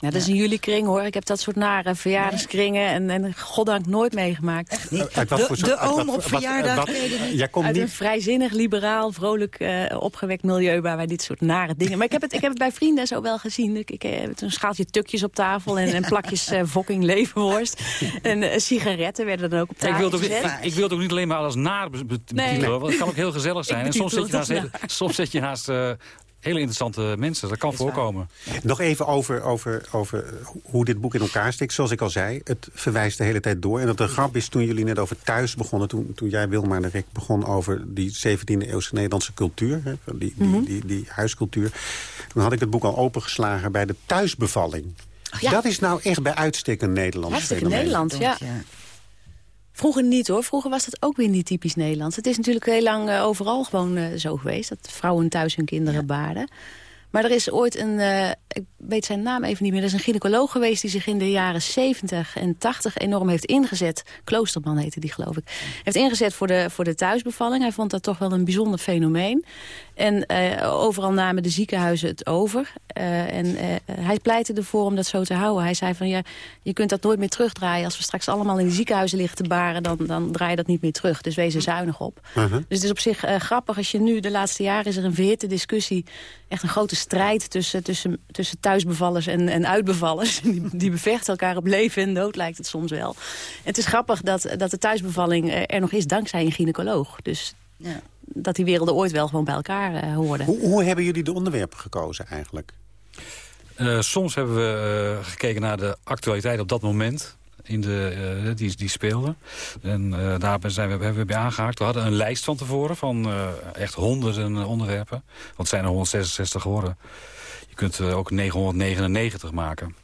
Ja, dat is in jullie kring hoor. Ik heb dat soort nare verjaardagskringen en, en goddank nooit meegemaakt. Echt niet? De, de, de oom op verjaardag. Wat, wat, komt uit niet... een vrijzinnig, liberaal, vrolijk uh, opgewekt milieu waar wij dit soort nare dingen... Maar ik heb het, ik heb het bij vrienden zo wel gezien. Ik, ik heb een schaaltje tukjes op tafel en, en plakjes uh, fokking levenworst. en uh, sigaretten werden dan ook op tafel ik wil, ook, ik, ik, wil het ook niet alleen maar alles naar betitelen. Nee. Want het kan ook heel gezellig zijn. En soms zit je naast, soms zit je naast hele interessante mensen. Dat kan voorkomen. Nog even over, over, over hoe dit boek in elkaar steekt. Zoals ik al zei, het verwijst de hele tijd door. En dat de grap is toen jullie net over thuis begonnen... toen, toen jij, Wilma de Rek, begon over die 17e-eeuwse Nederlandse cultuur... Hè, die, die, die, die, die huiscultuur. Toen had ik het boek al opengeslagen bij de thuisbevalling. Ja. Dat is nou echt bij uitstek een Nederlands Hartstikke Nederland, ja. Vroeger niet hoor. Vroeger was dat ook weer niet typisch Nederlands. Het is natuurlijk heel lang uh, overal gewoon uh, zo geweest. Dat vrouwen thuis hun kinderen ja. baarden. Maar er is ooit een, uh, ik weet zijn naam even niet meer... er is een gynaecoloog geweest die zich in de jaren 70 en 80 enorm heeft ingezet. Kloosterman heette die, geloof ik. Heeft ingezet voor de, voor de thuisbevalling. Hij vond dat toch wel een bijzonder fenomeen. En uh, overal namen de ziekenhuizen het over. Uh, en hij pleitte ervoor om dat zo te houden. Hij zei van, ja, je kunt dat nooit meer terugdraaien. Als we straks allemaal in de ziekenhuizen liggen te baren... dan, dan draai je dat niet meer terug. Dus wees er zuinig op. -huh. Dus het is op zich grappig als je nu... de laatste jaren is er een verhitte discussie... echt een grote strijd tussen, tussen, tussen thuisbevallers en, en uitbevallers. Die, die bevechten elkaar op leven en dood, lijkt het soms wel. En het is grappig dat, dat de thuisbevalling er nog is dankzij een gynaecoloog. Dus ja. dat die werelden ooit wel gewoon bij elkaar uh, hoorden. Hoe, hoe hebben jullie de onderwerpen gekozen eigenlijk? Uh, soms hebben we uh, gekeken naar de actualiteit op dat moment in de, uh, die, die speelden. En uh, daar zijn we, hebben we bij aangehaakt. We hadden een lijst van tevoren van uh, echt honderden onderwerpen. Want het zijn er 166 geworden. Je kunt ook 999 maken.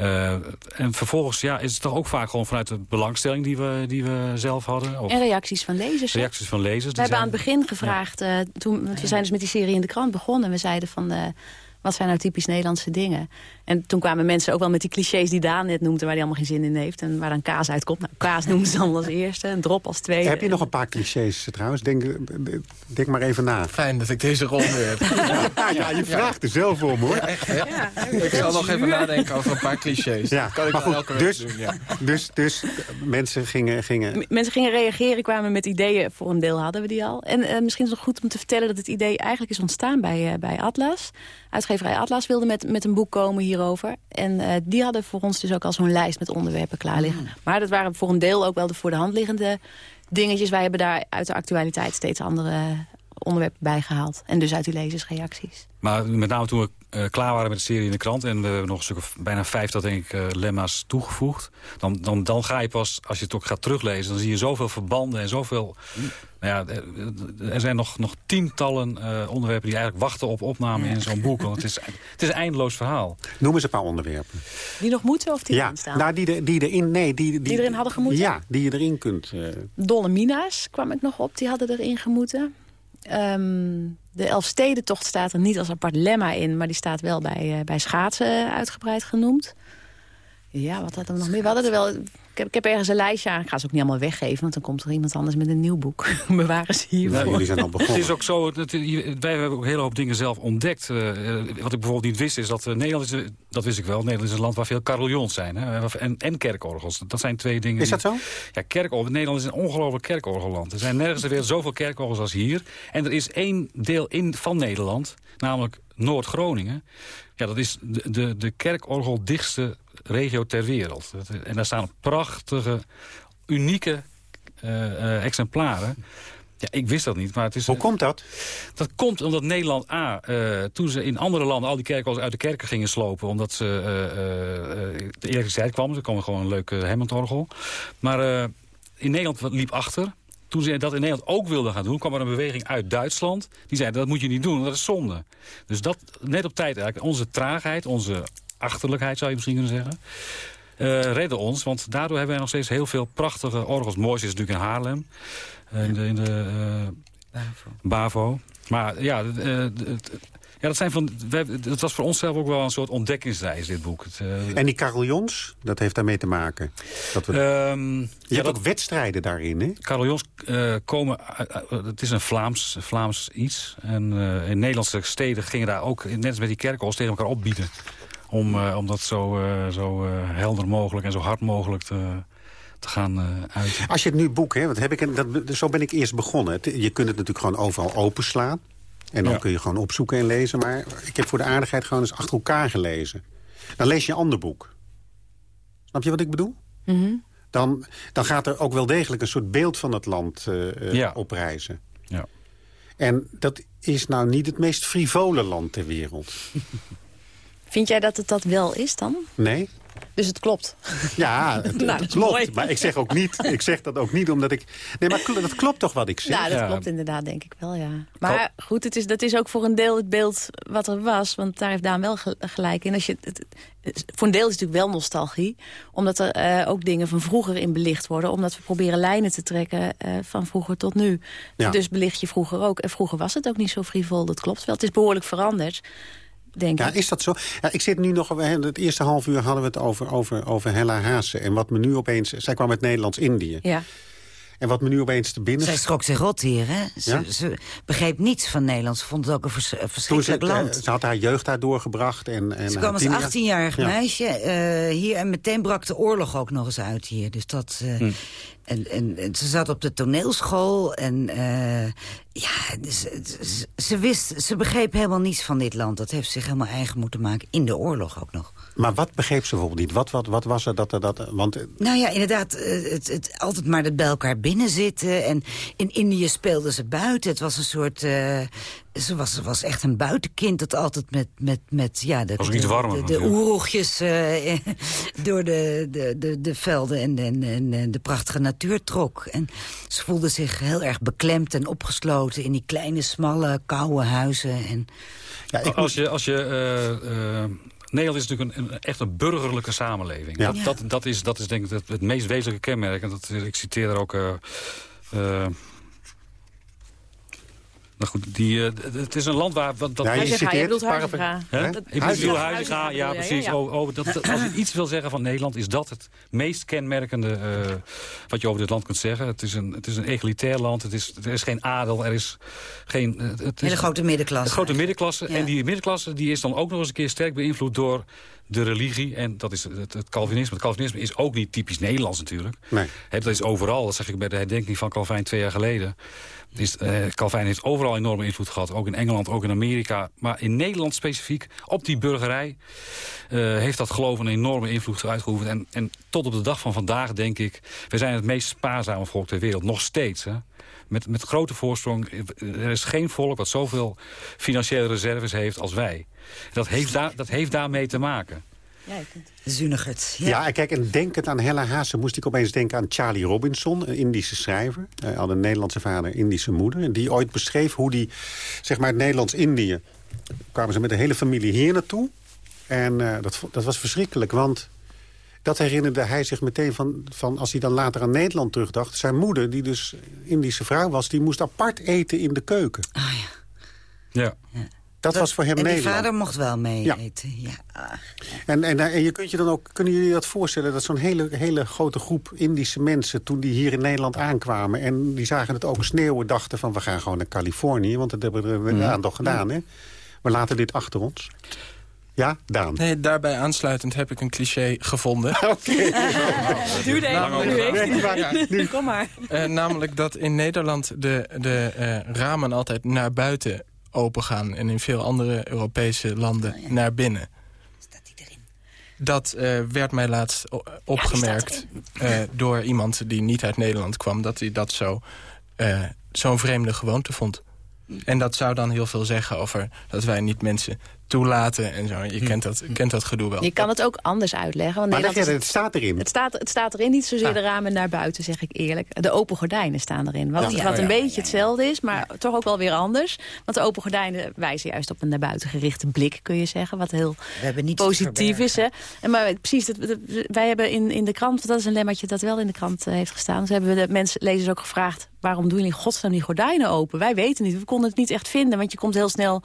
Uh, en vervolgens ja, is het toch ook vaak gewoon vanuit de belangstelling die we, die we zelf hadden. Of en reacties van lezers. Reacties van lezers. We hebben zijn... aan het begin gevraagd, uh, toen, want we zijn dus met die serie in de krant begonnen. En we zeiden van, uh, Wat zijn nou typisch Nederlandse dingen? En toen kwamen mensen ook wel met die clichés die Daan net noemde... waar hij allemaal geen zin in heeft en waar dan kaas uitkomt. Nou, kaas noemden ze dan als eerste, een drop als tweede. Heb je nog een paar clichés trouwens? Denk, denk maar even na. Fijn dat ik deze ronde heb. ja, ja, je vraagt er zelf om, hoor. Ja, ik zal nog even nadenken over een paar clichés. Ja, kan ik maar goed, elke dus, week doen, ja. dus, dus mensen gingen... gingen... Mensen gingen reageren, kwamen met ideeën. Voor een deel hadden we die al. En eh, misschien is het nog goed om te vertellen dat het idee eigenlijk is ontstaan bij, eh, bij Atlas. Uitgeverij Atlas wilde met, met een boek komen hierover. En eh, die hadden voor ons dus ook al zo'n lijst met onderwerpen klaar liggen. Maar dat waren voor een deel ook wel de voor de hand liggende dingetjes. Wij hebben daar uit de actualiteit steeds andere onderwerpen bijgehaald. En dus uit die lezersreacties. Maar met name toen we eh, klaar waren met de serie in de krant... en we hebben nog een stuk of bijna vijftig, denk ik, eh, lemma's toegevoegd... Dan, dan, dan ga je pas, als je het ook gaat teruglezen... dan zie je zoveel verbanden en zoveel... Nou ja, er- er zijn nog, nog tientallen eh, onderwerpen die eigenlijk wachten op opname in zo'n boek. Want het is, het is een eindeloos verhaal. Noem eens een paar onderwerpen. Die nog moeten of die ja, erin staan? nou, die, er- die erin... Nee, die, die, Die erin hadden gemoeten? Ja, die je erin kunt... eh, Dolle Mina's kwam ik nog op, die hadden erin gemoeten. Ehm, de Elfstedentocht staat er niet als apart lemma in... maar die staat wel bij, eh, bij schaatsen uitgebreid genoemd. Ja, wat hadden we nog meer? We hadden er wel... Ik heb, ik heb ergens een lijstje aan. Ik ga ze ook niet allemaal weggeven, want dan komt er iemand anders met een nieuw boek. Bewaren ze hier. Het is ook zo, het, wij hebben ook een hele hoop dingen zelf ontdekt. Eh, eh, wat ik bijvoorbeeld niet wist is dat eh, Nederland is, dat wist ik wel, Nederland is een land waar veel carillons zijn. Hè, en, en kerkorgels. Dat zijn twee dingen. Is dat die- zo? Ja, kerkorgel. Nederland is een ongelooflijk kerkorgelland. Er zijn nergens ter wereld zoveel kerkorgels als hier. En er is één deel in van Nederland, namelijk Noord-Groningen. Ja, dat is de, de, de kerkorgeldichtste regio ter wereld. En daar staan prachtige, unieke eh, eh, exemplaren. Ja, ik wist dat niet, maar het is... Hoe komt dat? Dat komt omdat Nederland A, eh, toen ze in andere landen al die kerkels uit de kerken gingen slopen... omdat ze, eh, eh, eh, de elektriciteit kwam, er kwam gewoon een leuke Hammondorgel. Maar eh, in Nederland liep achter. Toen ze dat in Nederland ook wilden gaan doen, kwam er een beweging uit Duitsland. Die zei, dat moet je niet doen, dat is zonde. Dus dat, net op tijd eigenlijk, onze traagheid, onze achterlijkheid zou je misschien kunnen zeggen... eh redden ons, want daardoor hebben wij nog steeds heel veel prachtige orgels. Het mooiste is natuurlijk in Haarlem, eh, in de, in de eh, Bavo. Maar ja, eh, het- het- ja dat zijn van, wij, het was voor onszelf ook wel een soort ontdekkingsreis, dit boek. Het, eh, En die carillons, dat heeft daarmee te maken. Dat we... Ehm, je ja, hebt dat- ook wedstrijden daarin, hè? Carillons eh, komen... het is een Vlaams, Vlaams iets. En eh, in Nederlandse steden gingen daar ook, net als met die kerkels, tegen elkaar opbieden. Om, eh, om dat zo, eh, zo eh, helder mogelijk en zo hard mogelijk te, te gaan eh uiten. Als je het nu boek, hè, wat heb ik, dat, zo ben ik eerst begonnen. Je kunt het natuurlijk gewoon overal openslaan. En dan Ja. kun je gewoon opzoeken en lezen. Maar ik heb voor de aardigheid gewoon eens achter elkaar gelezen. Dan lees je een ander boek. Snap je wat ik bedoel? Mhm. Dan, dan gaat er ook wel degelijk een soort beeld van het land eh, eh, Ja. oprijzen. Ja. En dat is nou niet het meest frivole land ter wereld. Vind jij dat het dat wel is dan? Nee? Dus het klopt. Ja, het, Nou, het klopt. mooi. Maar ik zeg ook niet, ik zeg dat ook niet omdat ik... Nee, maar dat klopt toch wat ik zeg? Nou, dat klopt inderdaad, denk ik wel, ja. Maar goed, het is, dat is ook voor een deel het beeld wat er was. Want daar heeft Daan wel gel- gelijk in. Als je, het, het- voor een deel is het natuurlijk wel nostalgie. Omdat er eh, ook dingen van vroeger in belicht worden. Omdat we proberen lijnen te trekken eh, van vroeger tot nu. Ja. Dus belicht je vroeger ook. En vroeger was het ook niet zo frivol, dat klopt wel. Het is behoorlijk veranderd, denk Ja, ik. is dat zo? Ja, ik zit nu nog... Het eerste half uur hadden we het over, over, over Hella Haase. En wat me nu opeens... Zij kwam uit Nederlands-Indië. Ja. En wat me nu opeens te binnen... Zij schrok zich rot hier, hè? Ze, Ja? ze begreep niets van Nederland. Ze vond het ook een vers- een Toen ze, verschrikkelijk eh, land. ze had haar jeugd daar doorgebracht. En, en Ze kwam als tiener- 18-jarig Ja. meisje eh, hier en meteen brak de oorlog ook nog eens uit hier. Dus dat, eh, Hm. En, en, en ze zat op de toneelschool en eh, ja, ze, ze, ze wist, ze begreep helemaal niets van dit land. Dat heeft zich helemaal eigen moeten maken in de oorlog ook nog. Maar wat begreep ze bijvoorbeeld niet? Wat, wat, wat was er dat er... Dat, want eh, Nou ja, inderdaad, eh, het, het, altijd maar dat bij elkaar binnen zitten. En in Indië speelden ze buiten. Het was een soort... ze, was, ze was echt een buitenkind dat altijd met... met, met ja, de, Was ook iets de- De, eh, door de, de, de, de velden en, en, en, de prachtige natuur trok. En ze voelde zich heel erg beklemd en opgesloten... in die kleine, smalle, koude huizen. En, als je, als je, eh, eh, Nederland is natuurlijk een, een, echt een burgerlijke samenleving. Ja. Dat, dat, dat, is, dat is denk ik het, het meest wezenlijke kenmerk. En dat, ik citeer er ook... eh, eh, Nou goed, die, uh, het is een land waar... Wat, dat ja, je zegt, hij bedoelt Huizinga. Ik bedoel Huizinga, ja precies. Ja, ja. Oh, oh, dat, als je iets wil zeggen van Nederland... is dat het meest kenmerkende uh, wat je over dit land kunt zeggen. Het is een, het is een egalitair land. Het is, er is geen adel. Er is geen... Het is, Hele grote middenklasse. Een grote middenklasse. En die middenklasse die is dan ook nog eens een keer sterk beïnvloed door de religie. En dat is het, het Calvinisme. Het Calvinisme is ook niet typisch Nederlands natuurlijk. Nee. dat is overal. Dat zeg ik bij de herdenking van Calvijn twee jaar geleden. Uh, Calvijn heeft overal enorme invloed gehad. Ook in Engeland, ook in Amerika. Maar in Nederland specifiek, op die burgerij... Uh, heeft dat geloof een enorme invloed uitgeoefend. En, en tot op de dag van vandaag denk ik... we zijn het meest spaarzame volk ter wereld. Nog steeds, hè. Met, met grote voorsprong. Er is geen volk wat zoveel financiële reserves heeft als wij. Dat heeft, daar, dat heeft daarmee te maken. Zunigert. Ja. ja, kijk, en denkend aan Hella Haase moest ik opeens denken aan Charlie Robinson, een Indische schrijver. Hij had een Nederlandse vader, Indische moeder. Die ooit beschreef hoe die, zeg maar, het Nederlands-Indië... kwamen ze met de hele familie hier naartoe. En uh, dat, dat was verschrikkelijk, want dat herinnerde hij zich meteen van, van... als hij dan later aan Nederland terugdacht. Zijn moeder, die dus Indische vrouw was... die moest apart eten in de keuken. Ah ja. Ja. ja. Dat, was voor hem en Nederland. En vader mocht wel mee ja. eten. Ja. En, en, en je kunt je dan ook, kunnen jullie dat voorstellen... dat zo'n hele, hele grote groep Indische mensen... toen die hier in Nederland aankwamen... en die zagen het ook sneeuwen, dachten van... we gaan gewoon naar Californië, want dat hebben we er mm. toch gedaan. Hè? We laten dit achter ons. Ja, Daan? Nee, daarbij aansluitend heb ik een cliché gevonden. Oké. Okay. Duur even, nu. Kom maar. Uh, namelijk dat in Nederland de, de uh, ramen altijd naar buiten opengaan... en in veel andere Europese landen oh, ja. naar binnen. Staat die erin? Dat uh, werd mij laatst opgemerkt ja, door iemand die niet uit Nederland kwam... dat hij dat zo zo'n vreemde gewoonte vond. En dat zou dan heel veel zeggen over dat wij niet mensen toelaten en zo. Je kent dat, kent dat gedoe wel. Je kan het ook anders uitleggen. Want maar Nederland, het, het staat erin. Het staat, het staat erin, niet zozeer ah. de ramen naar buiten, zeg ik eerlijk. De open gordijnen staan erin. Wat, ja, wat ja, een ja, beetje hetzelfde is, maar toch ook wel weer anders. Want de open gordijnen wijzen juist op een naar buiten gerichte blik, kun je zeggen. Wat heel positief is. Hè? En maar precies, dat, wij hebben in, in de krant, dat is een lemmertje dat wel in de krant uh, heeft gestaan. Dus hebben we de mensen, lezers ook gevraagd waarom doen jullie in godsnaam die gordijnen open? Wij weten niet, we konden het niet echt vinden. Want je komt heel snel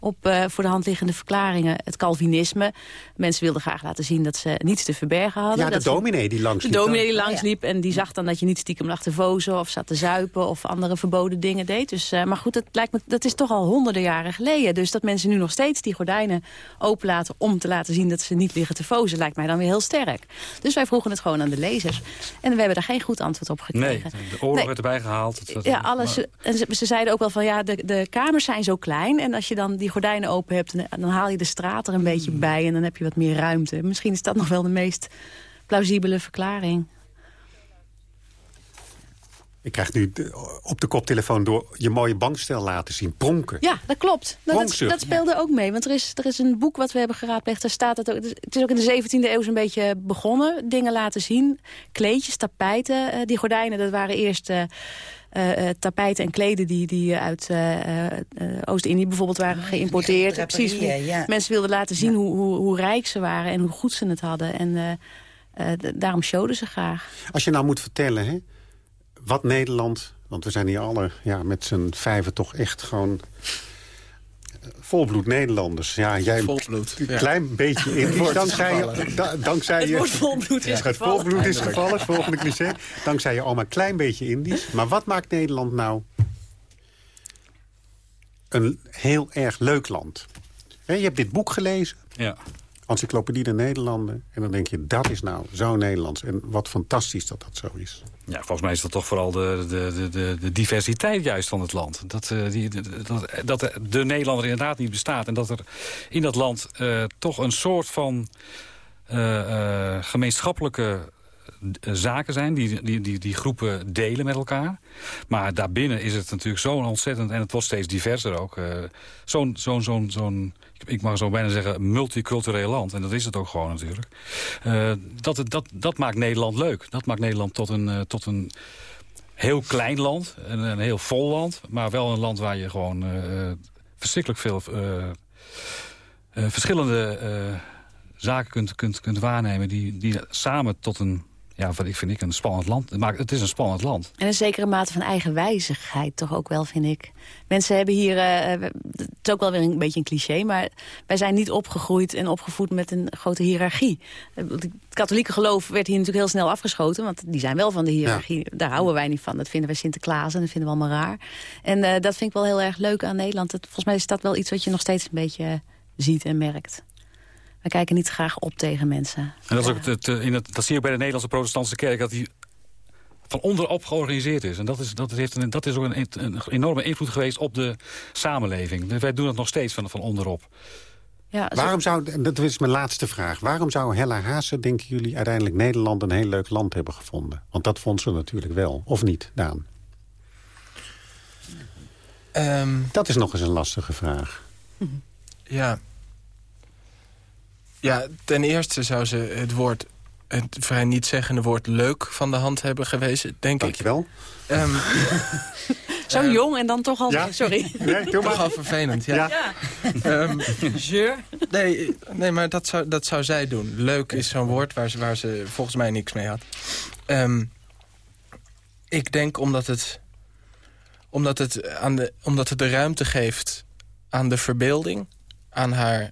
op uh, voor de hand liggende verklaringen. Het Calvinisme. Mensen wilden graag laten zien dat ze niets te verbergen hadden. Ja, de dat dominee die langs liep. De dominee die langs liep en die zag dan dat je niet stiekem lag te vozen... of zat te zuipen of andere verboden dingen deed. Dus, uh, maar goed, dat, lijkt me, dat is toch al honderden jaren geleden. Dus dat mensen nu nog steeds die gordijnen openlaten... om te laten zien dat ze niet liggen te vozen, lijkt mij dan weer heel sterk. Dus wij vroegen het gewoon aan de lezers. En we hebben daar geen goed antwoord op gekregen. Nee, de oorlog nee. werd erbij gehaald. Ja, alles. En ze, ze, zeiden ook wel van ja, de, de kamers zijn zo klein. En als je dan die gordijnen open hebt, dan haal je de straat er een beetje Hmm. bij. En dan heb je wat meer ruimte. Misschien is dat nog wel de meest plausibele verklaring. Ik krijg nu op de koptelefoon door je mooie bankstel laten zien. Pronken. Ja, dat klopt. Nou, dat, dat, speelde ja. ook mee. Want er is, er is een boek wat we hebben geraadpleegd. Daar staat het, ook, het is ook in de 17e eeuw zo'n beetje begonnen. Dingen laten zien. Kleedjes, tapijten. Uh, die gordijnen, dat waren eerst... Uh, uh, tapijten en kleden die, die uit uh, uh, Oost-Indië bijvoorbeeld waren oh, geïmporteerd. Ja, Precies. Ja. Mensen wilden laten zien ja. hoe, hoe, hoe, rijk ze waren en hoe goed ze het hadden. En daarom showden ze graag. Als je nou moet vertellen, hè, wat Nederland... want we zijn hier alle ja, met z'n vijven toch echt gewoon... Volbloed Nederlanders. Ja, jij volbloed, een klein ja. beetje in. dankzij je, da, dankzij het woord volbloed is ja. Het volbloed is gevallen, volgende cliché. Dankzij je allemaal een klein beetje Indisch. Maar wat maakt Nederland nou een heel erg leuk land? He, je hebt dit boek gelezen. Ja. Encyclopedie de Nederlanden. En dan denk je, dat is nou zo Nederlands. En wat fantastisch dat dat zo is. Ja, volgens mij is dat toch vooral de, de, de, de diversiteit juist van het land. Dat, uh, die, dat, dat de Nederlander inderdaad niet bestaat. En dat er in dat land uh, toch een soort van uh, gemeenschappelijke zaken zijn die, die, die, die groepen delen met elkaar. Maar daarbinnen is het natuurlijk zo'n ontzettend... en het wordt steeds diverser ook. Uh, zo'n, zo'n, zo'n, zo'n, ik mag zo bijna zeggen, multicultureel land. En dat is het ook gewoon natuurlijk. Uh, dat, dat, dat maakt Nederland leuk. Dat maakt Nederland tot een, tot een heel klein land. Een, een heel vol land. Maar wel een land waar je gewoon verschrikkelijk veel... verschillende zaken kunt, kunt, kunt waarnemen... Die, die samen tot een ja, wat ik vind ik een spannend land. Maar het is een spannend land. En een zekere mate van eigenwijzigheid toch ook wel, vind ik. Mensen hebben hier, uh, het is ook wel weer een beetje een cliché... maar wij zijn niet opgegroeid en opgevoed met een grote hiërarchie. Het katholieke geloof werd hier natuurlijk heel snel afgeschoten... want die zijn wel van de hiërarchie. Daar houden wij niet van. Dat vinden wij Sinterklaas en dat vinden we allemaal raar. En uh, dat vind ik wel heel erg leuk aan Nederland. Het, volgens mij is dat wel iets wat je nog steeds een beetje ziet en merkt. We kijken niet graag op tegen mensen. En dat, is ook het, in het, dat zie je bij de Nederlandse protestantse kerk... dat die van onderop georganiseerd is. En dat is, dat heeft een, dat is ook een, een enorme invloed geweest op de samenleving. Wij doen het nog steeds van, van onderop. Ja, Waarom zou, dat is mijn laatste vraag. Waarom zou Hella Haase, denken jullie, uiteindelijk Nederland een heel leuk land hebben gevonden? Want dat vond ze natuurlijk wel. Of niet, Daan? Um, dat is nog eens een lastige vraag. Ja, ja, ten eerste zou ze het woord het vrij niet-zeggende woord leuk van de hand hebben gewezen, denk Dankjewel. ik. Dankjewel. Um, Zo uh, jong en dan toch al... Ja? Sorry. Nee, toch al vervelend, ja. ja. Um, nee, nee, maar dat zou, dat zou zij doen. Leuk is zo'n woord waar ze, waar ze volgens mij niks mee had. Um, ik denk omdat het, omdat, het aan de, omdat het de ruimte geeft aan de verbeelding... aan haar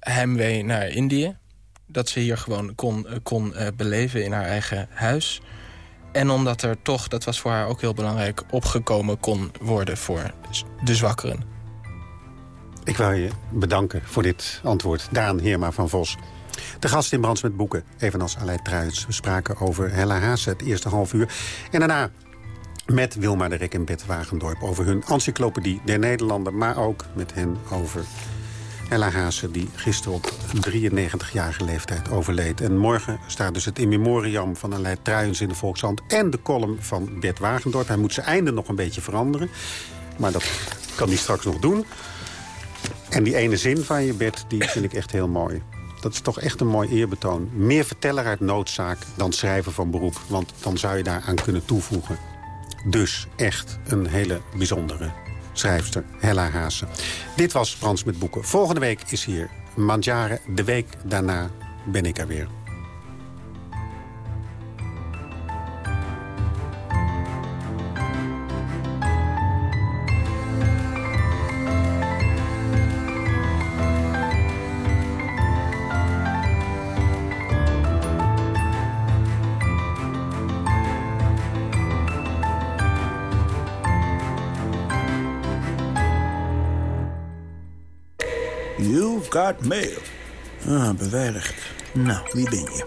heimwee naar Indië. Dat ze hier gewoon kon, kon uh, beleven in haar eigen huis. En omdat er toch, dat was voor haar ook heel belangrijk... opgekomen kon worden voor de zwakkeren. Ik wil je bedanken voor dit antwoord. Daan Heerma van Vos. De gast in Brands met Boeken, evenals Aleid Truijs. We spraken over Hella Haase het eerste half uur. En daarna met Wilma de Rek en Bert Wagendorp... over hun encyclopedie der Nederlanden... maar ook met hen over Ella Haase, die gisteren op 93-jarige leeftijd overleed. En morgen staat dus het in memoriam van Aleid Truijens in de Volkshand... en de column van Bert Wagendorp. Hij moet zijn einde nog een beetje veranderen. Maar dat kan hij straks nog doen. En die ene zin van je, Bert, die vind ik echt heel mooi. Dat is toch echt een mooi eerbetoon. Meer verteller uit noodzaak dan schrijver van beroep. Want dan zou je daaraan kunnen toevoegen. Dus echt een hele bijzondere schrijfster Hella Haase. Dit was Frans met Boeken. Volgende week is hier Mandjaren. De week daarna ben ik er weer. Got mail. Ah, beveiligd. Nou, wie ben je?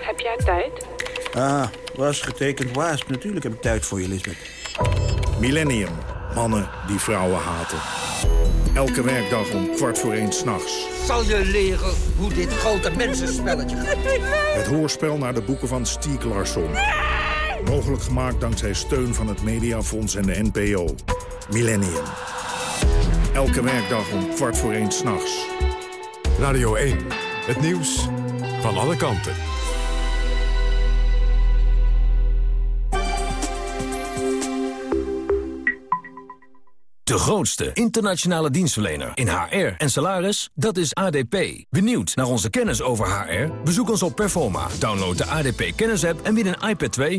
Heb jij tijd? Ah, was getekend waas. Natuurlijk heb ik tijd voor je, Lisbeth. Millennium. Mannen die vrouwen haten. Elke werkdag om kwart voor één s'nachts. Zal je leren hoe dit grote mensenspelletje gaat? Het hoorspel naar de boeken van Stieg Larsson. Mogelijk gemaakt dankzij steun van het Mediafonds en de NPO. Millennium. Elke werkdag om kwart voor één s'nachts. Radio 1. Het nieuws van alle kanten. De grootste internationale dienstverlener in HR en salaris, dat is ADP. Benieuwd naar onze kennis over HR? Bezoek ons op Performa. Download de ADP kennisapp en win een iPad 2.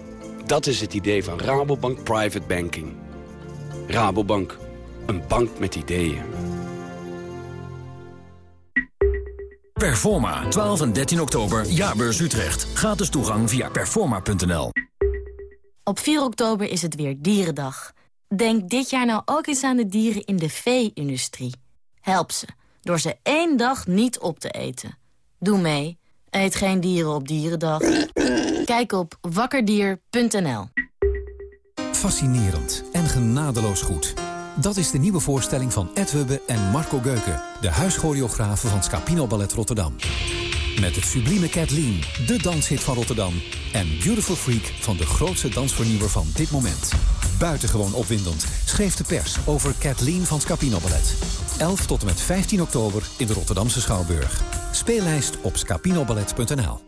Dat is het idee van Rabobank Private Banking. Rabobank, een bank met ideeën. Performa, 12 en 13 oktober, Jaarbeurs Utrecht. Gratis toegang via performa.nl. Op 4 oktober is het weer Dierendag. Denk dit jaar nou ook eens aan de dieren in de vee-industrie. Help ze, door ze één dag niet op te eten. Doe mee. Eet geen dieren op Dierendag. Kijk op wakkerdier.nl. Fascinerend en genadeloos goed. Dat is de nieuwe voorstelling van Ed Hubbe en Marco Geuken... de huischoreografen van Scapino Ballet Rotterdam. Met het sublieme Kathleen, de danshit van Rotterdam. En Beautiful Freak van de grootste dansvernieuwer van dit moment. Buitengewoon opwindend schreef de pers over Kathleen van Scapino Ballet. 11 tot en met 15 oktober in de Rotterdamse Schouwburg. Speellijst op scapinoballet.nl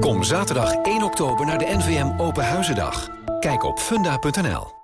Kom zaterdag 1 oktober naar de NVM Open Huizendag. Kijk op funda.nl.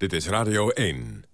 Dit is Radio 1.